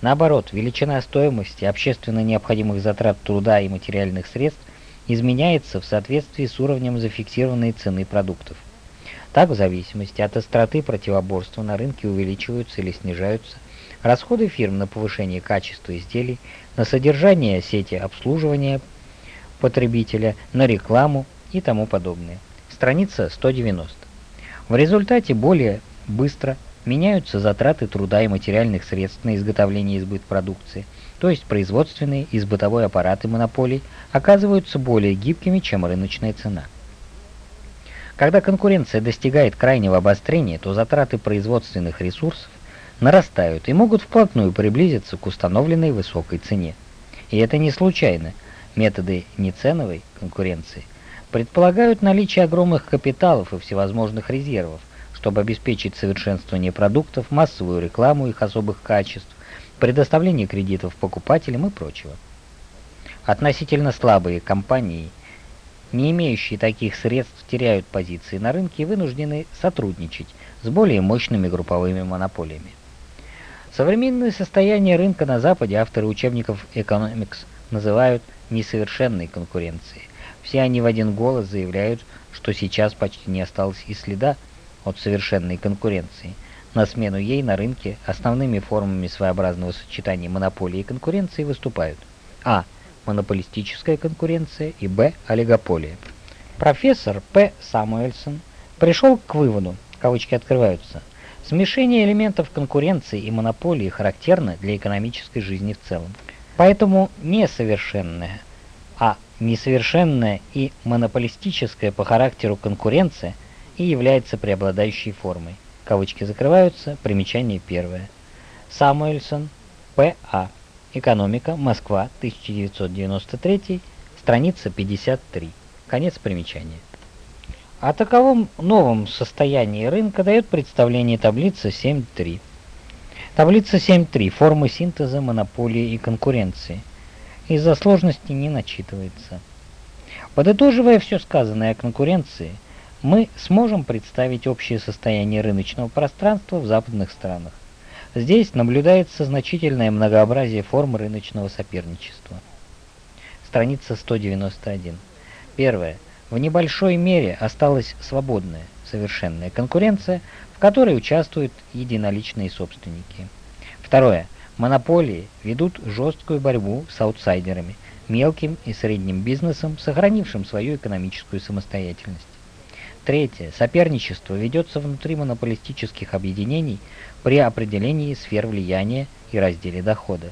Наоборот, величина стоимости общественно необходимых затрат труда и материальных средств изменяется в соответствии с уровнем зафиксированной цены продуктов. Так, в зависимости от остроты противоборства на рынке увеличиваются или снижаются расходы фирм на повышение качества изделий, на содержание сети обслуживания потребителя, на рекламу и тому подобное. Страница 190. В результате более быстро меняются затраты труда и материальных средств на изготовление и сбыт продукции, то есть производственные и бытовой аппараты монополий оказываются более гибкими, чем рыночная цена. Когда конкуренция достигает крайнего обострения, то затраты производственных ресурсов нарастают и могут вплотную приблизиться к установленной высокой цене. И это не случайно. Методы неценовой конкуренции предполагают наличие огромных капиталов и всевозможных резервов, чтобы обеспечить совершенствование продуктов, массовую рекламу их особых качеств, предоставление кредитов покупателям и прочего. Относительно слабые компании, не имеющие таких средств, теряют позиции на рынке и вынуждены сотрудничать с более мощными групповыми монополиями. Современное состояние рынка на Западе авторы учебников Economics называют несовершенной конкуренцией. Все они в один голос заявляют, что сейчас почти не осталось и следа от совершенной конкуренции. На смену ей на рынке основными формами своеобразного сочетания монополии и конкуренции выступают а. монополистическая конкуренция и б. олигополия. Профессор П. Самуэльсон пришел к выводу, кавычки открываются, смешение элементов конкуренции и монополии характерно для экономической жизни в целом. Поэтому несовершенная, а несовершенная и монополистическая по характеру конкуренция – и является преобладающей формой. Кавычки закрываются, примечание первое. Самуэльсон, П.А. Экономика, Москва, 1993, страница 53. Конец примечания. О таковом новом состоянии рынка дает представление таблица 7.3. Таблица 7.3. Формы синтеза, монополии и конкуренции. Из-за сложности не начитывается. Подытоживая все сказанное о конкуренции – мы сможем представить общее состояние рыночного пространства в западных странах. Здесь наблюдается значительное многообразие форм рыночного соперничества. Страница 191. Первое. В небольшой мере осталась свободная, совершенная конкуренция, в которой участвуют единоличные собственники. Второе. Монополии ведут жесткую борьбу с аутсайдерами, мелким и средним бизнесом, сохранившим свою экономическую самостоятельность. Третье. Соперничество ведется внутри монополистических объединений при определении сфер влияния и разделе дохода.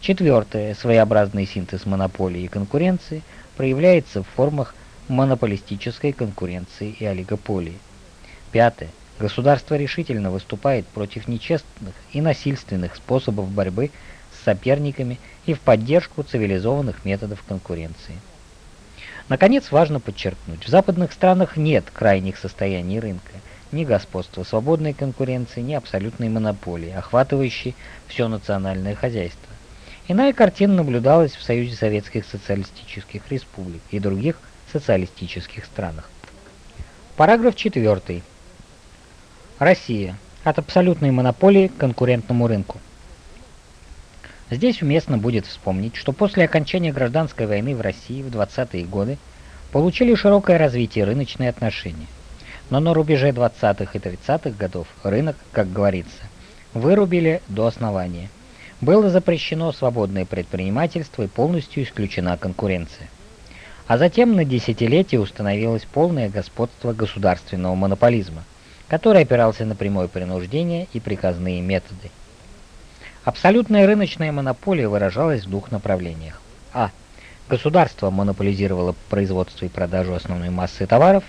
Четвертое. Своеобразный синтез монополии и конкуренции проявляется в формах монополистической конкуренции и олигополии. Пятое. Государство решительно выступает против нечестных и насильственных способов борьбы с соперниками и в поддержку цивилизованных методов конкуренции. Наконец, важно подчеркнуть, в западных странах нет крайних состояний рынка, ни господства свободной конкуренции, ни абсолютной монополии, охватывающей все национальное хозяйство. Иная картина наблюдалась в Союзе Советских Социалистических Республик и других социалистических странах. Параграф 4. Россия. От абсолютной монополии к конкурентному рынку. Здесь уместно будет вспомнить, что после окончания гражданской войны в России в 20-е годы получили широкое развитие рыночные отношения. Но на рубеже 20-х и 30-х годов рынок, как говорится, вырубили до основания. Было запрещено свободное предпринимательство и полностью исключена конкуренция. А затем на десятилетие установилось полное господство государственного монополизма, который опирался на прямое принуждение и приказные методы. Абсолютная рыночная монополия выражалась в двух направлениях. А. Государство монополизировало производство и продажу основной массы товаров.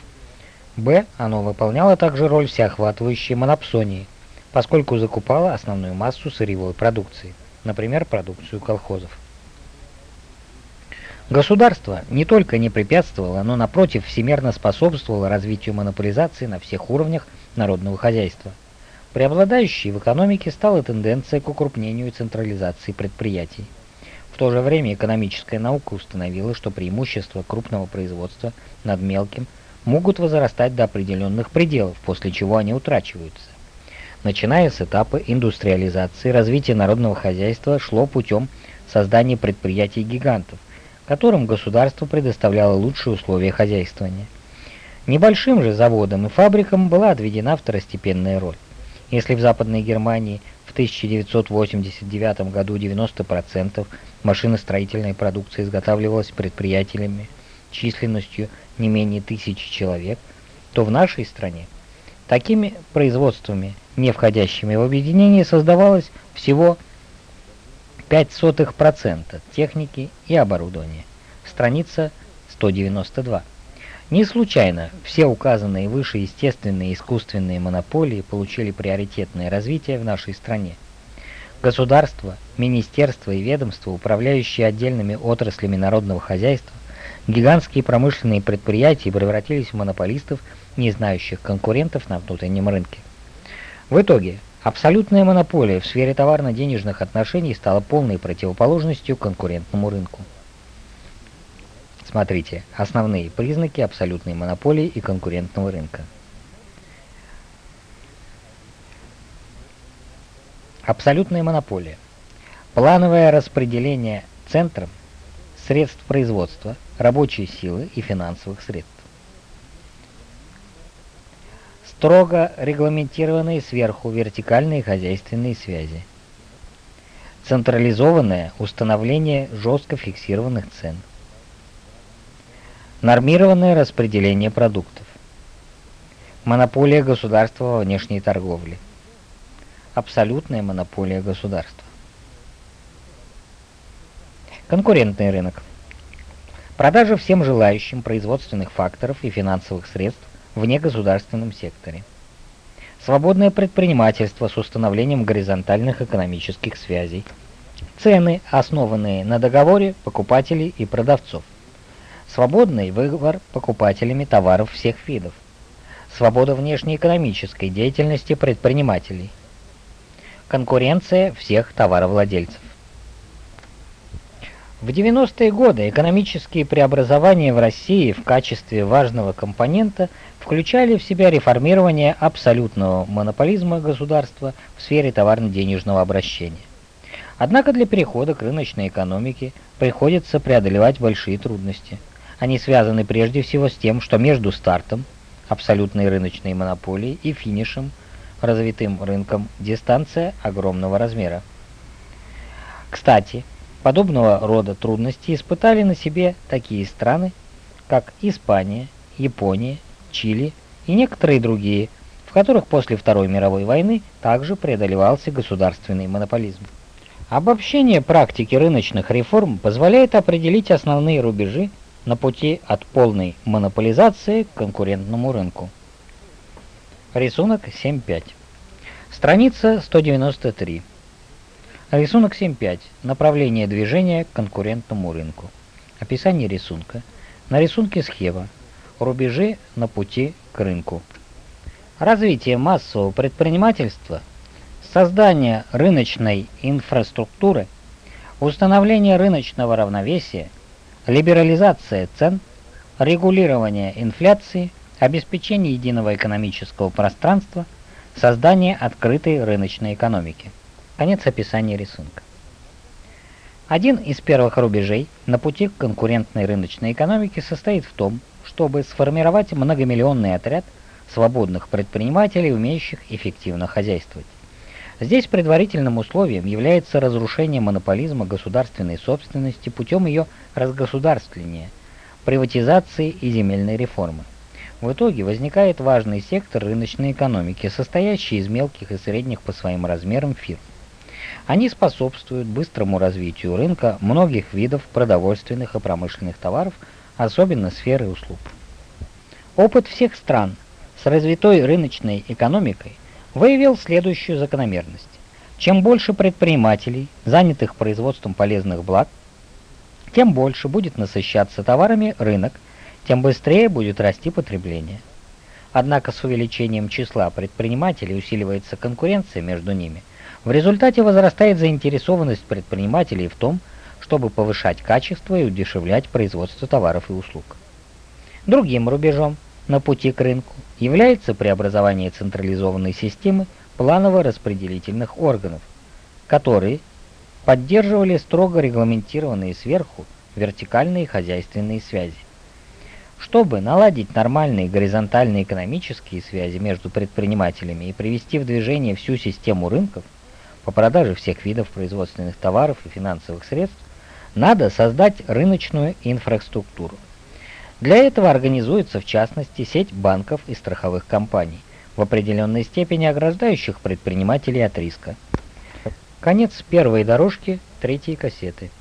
Б. Оно выполняло также роль всеохватывающей монопсонии – поскольку закупала основную массу сырьевой продукции, например, продукцию колхозов. Государство не только не препятствовало, но напротив всемерно способствовало развитию монополизации на всех уровнях народного хозяйства. Преобладающей в экономике стала тенденция к укрупнению и централизации предприятий. В то же время экономическая наука установила, что преимущества крупного производства над мелким могут возрастать до определенных пределов, после чего они утрачиваются. Начиная с этапа индустриализации, развитие народного хозяйства шло путем создания предприятий-гигантов, которым государство предоставляло лучшие условия хозяйствования. Небольшим же заводам и фабрикам была отведена второстепенная роль. Если в Западной Германии в 1989 году 90% машиностроительной продукции изготавливалось предприятиями численностью не менее тысячи человек, то в нашей стране такими производствами – не входящими в объединение, создавалось всего 0,05% техники и оборудования. Страница 192. Не случайно все указанные выше естественные и искусственные монополии получили приоритетное развитие в нашей стране. Государства, министерства и ведомства, управляющие отдельными отраслями народного хозяйства, гигантские промышленные предприятия превратились в монополистов, не знающих конкурентов на внутреннем рынке. В итоге, абсолютная монополия в сфере товарно-денежных отношений стала полной противоположностью конкурентному рынку. Смотрите, основные признаки абсолютной монополии и конкурентного рынка. Абсолютная монополия. Плановое распределение центром средств производства, рабочей силы и финансовых средств. строго регламентированные сверху вертикальные хозяйственные связи. Централизованное установление жестко фиксированных цен. Нормированное распределение продуктов. Монополия государства во внешней торговле. Абсолютная монополия государства. Конкурентный рынок. Продажа всем желающим производственных факторов и финансовых средств в негосударственном секторе. Свободное предпринимательство с установлением горизонтальных экономических связей. Цены, основанные на договоре покупателей и продавцов. Свободный выбор покупателями товаров всех видов. Свобода внешнеэкономической деятельности предпринимателей. Конкуренция всех товаровладельцев. В 90-е годы экономические преобразования в России в качестве важного компонента включали в себя реформирование абсолютного монополизма государства в сфере товарно-денежного обращения. Однако для перехода к рыночной экономике приходится преодолевать большие трудности. Они связаны прежде всего с тем, что между стартом абсолютной рыночной монополии и финишем развитым рынком дистанция огромного размера. Кстати, Подобного рода трудности испытали на себе такие страны, как Испания, Япония, Чили и некоторые другие, в которых после Второй мировой войны также преодолевался государственный монополизм. Обобщение практики рыночных реформ позволяет определить основные рубежи на пути от полной монополизации к конкурентному рынку. Рисунок 7.5. Страница 193. Рисунок 7.5. Направление движения к конкурентному рынку. Описание рисунка. На рисунке схема. Рубежи на пути к рынку. Развитие массового предпринимательства, создание рыночной инфраструктуры, установление рыночного равновесия, либерализация цен, регулирование инфляции, обеспечение единого экономического пространства, создание открытой рыночной экономики. Конец описания рисунка. Один из первых рубежей на пути к конкурентной рыночной экономике состоит в том, чтобы сформировать многомиллионный отряд свободных предпринимателей, умеющих эффективно хозяйствовать. Здесь предварительным условием является разрушение монополизма государственной собственности путем ее разгосударствления, приватизации и земельной реформы. В итоге возникает важный сектор рыночной экономики, состоящий из мелких и средних по своим размерам фирм. Они способствуют быстрому развитию рынка многих видов продовольственных и промышленных товаров, особенно сферы услуг. Опыт всех стран с развитой рыночной экономикой выявил следующую закономерность. Чем больше предпринимателей, занятых производством полезных благ, тем больше будет насыщаться товарами рынок, тем быстрее будет расти потребление. Однако с увеличением числа предпринимателей усиливается конкуренция между ними – в результате возрастает заинтересованность предпринимателей в том, чтобы повышать качество и удешевлять производство товаров и услуг. Другим рубежом на пути к рынку является преобразование централизованной системы планово-распределительных органов, которые поддерживали строго регламентированные сверху вертикальные хозяйственные связи. Чтобы наладить нормальные горизонтальные экономические связи между предпринимателями и привести в движение всю систему рынков, по продаже всех видов производственных товаров и финансовых средств, надо создать рыночную инфраструктуру. Для этого организуется в частности сеть банков и страховых компаний, в определенной степени ограждающих предпринимателей от риска. Конец первой дорожки третьей кассеты.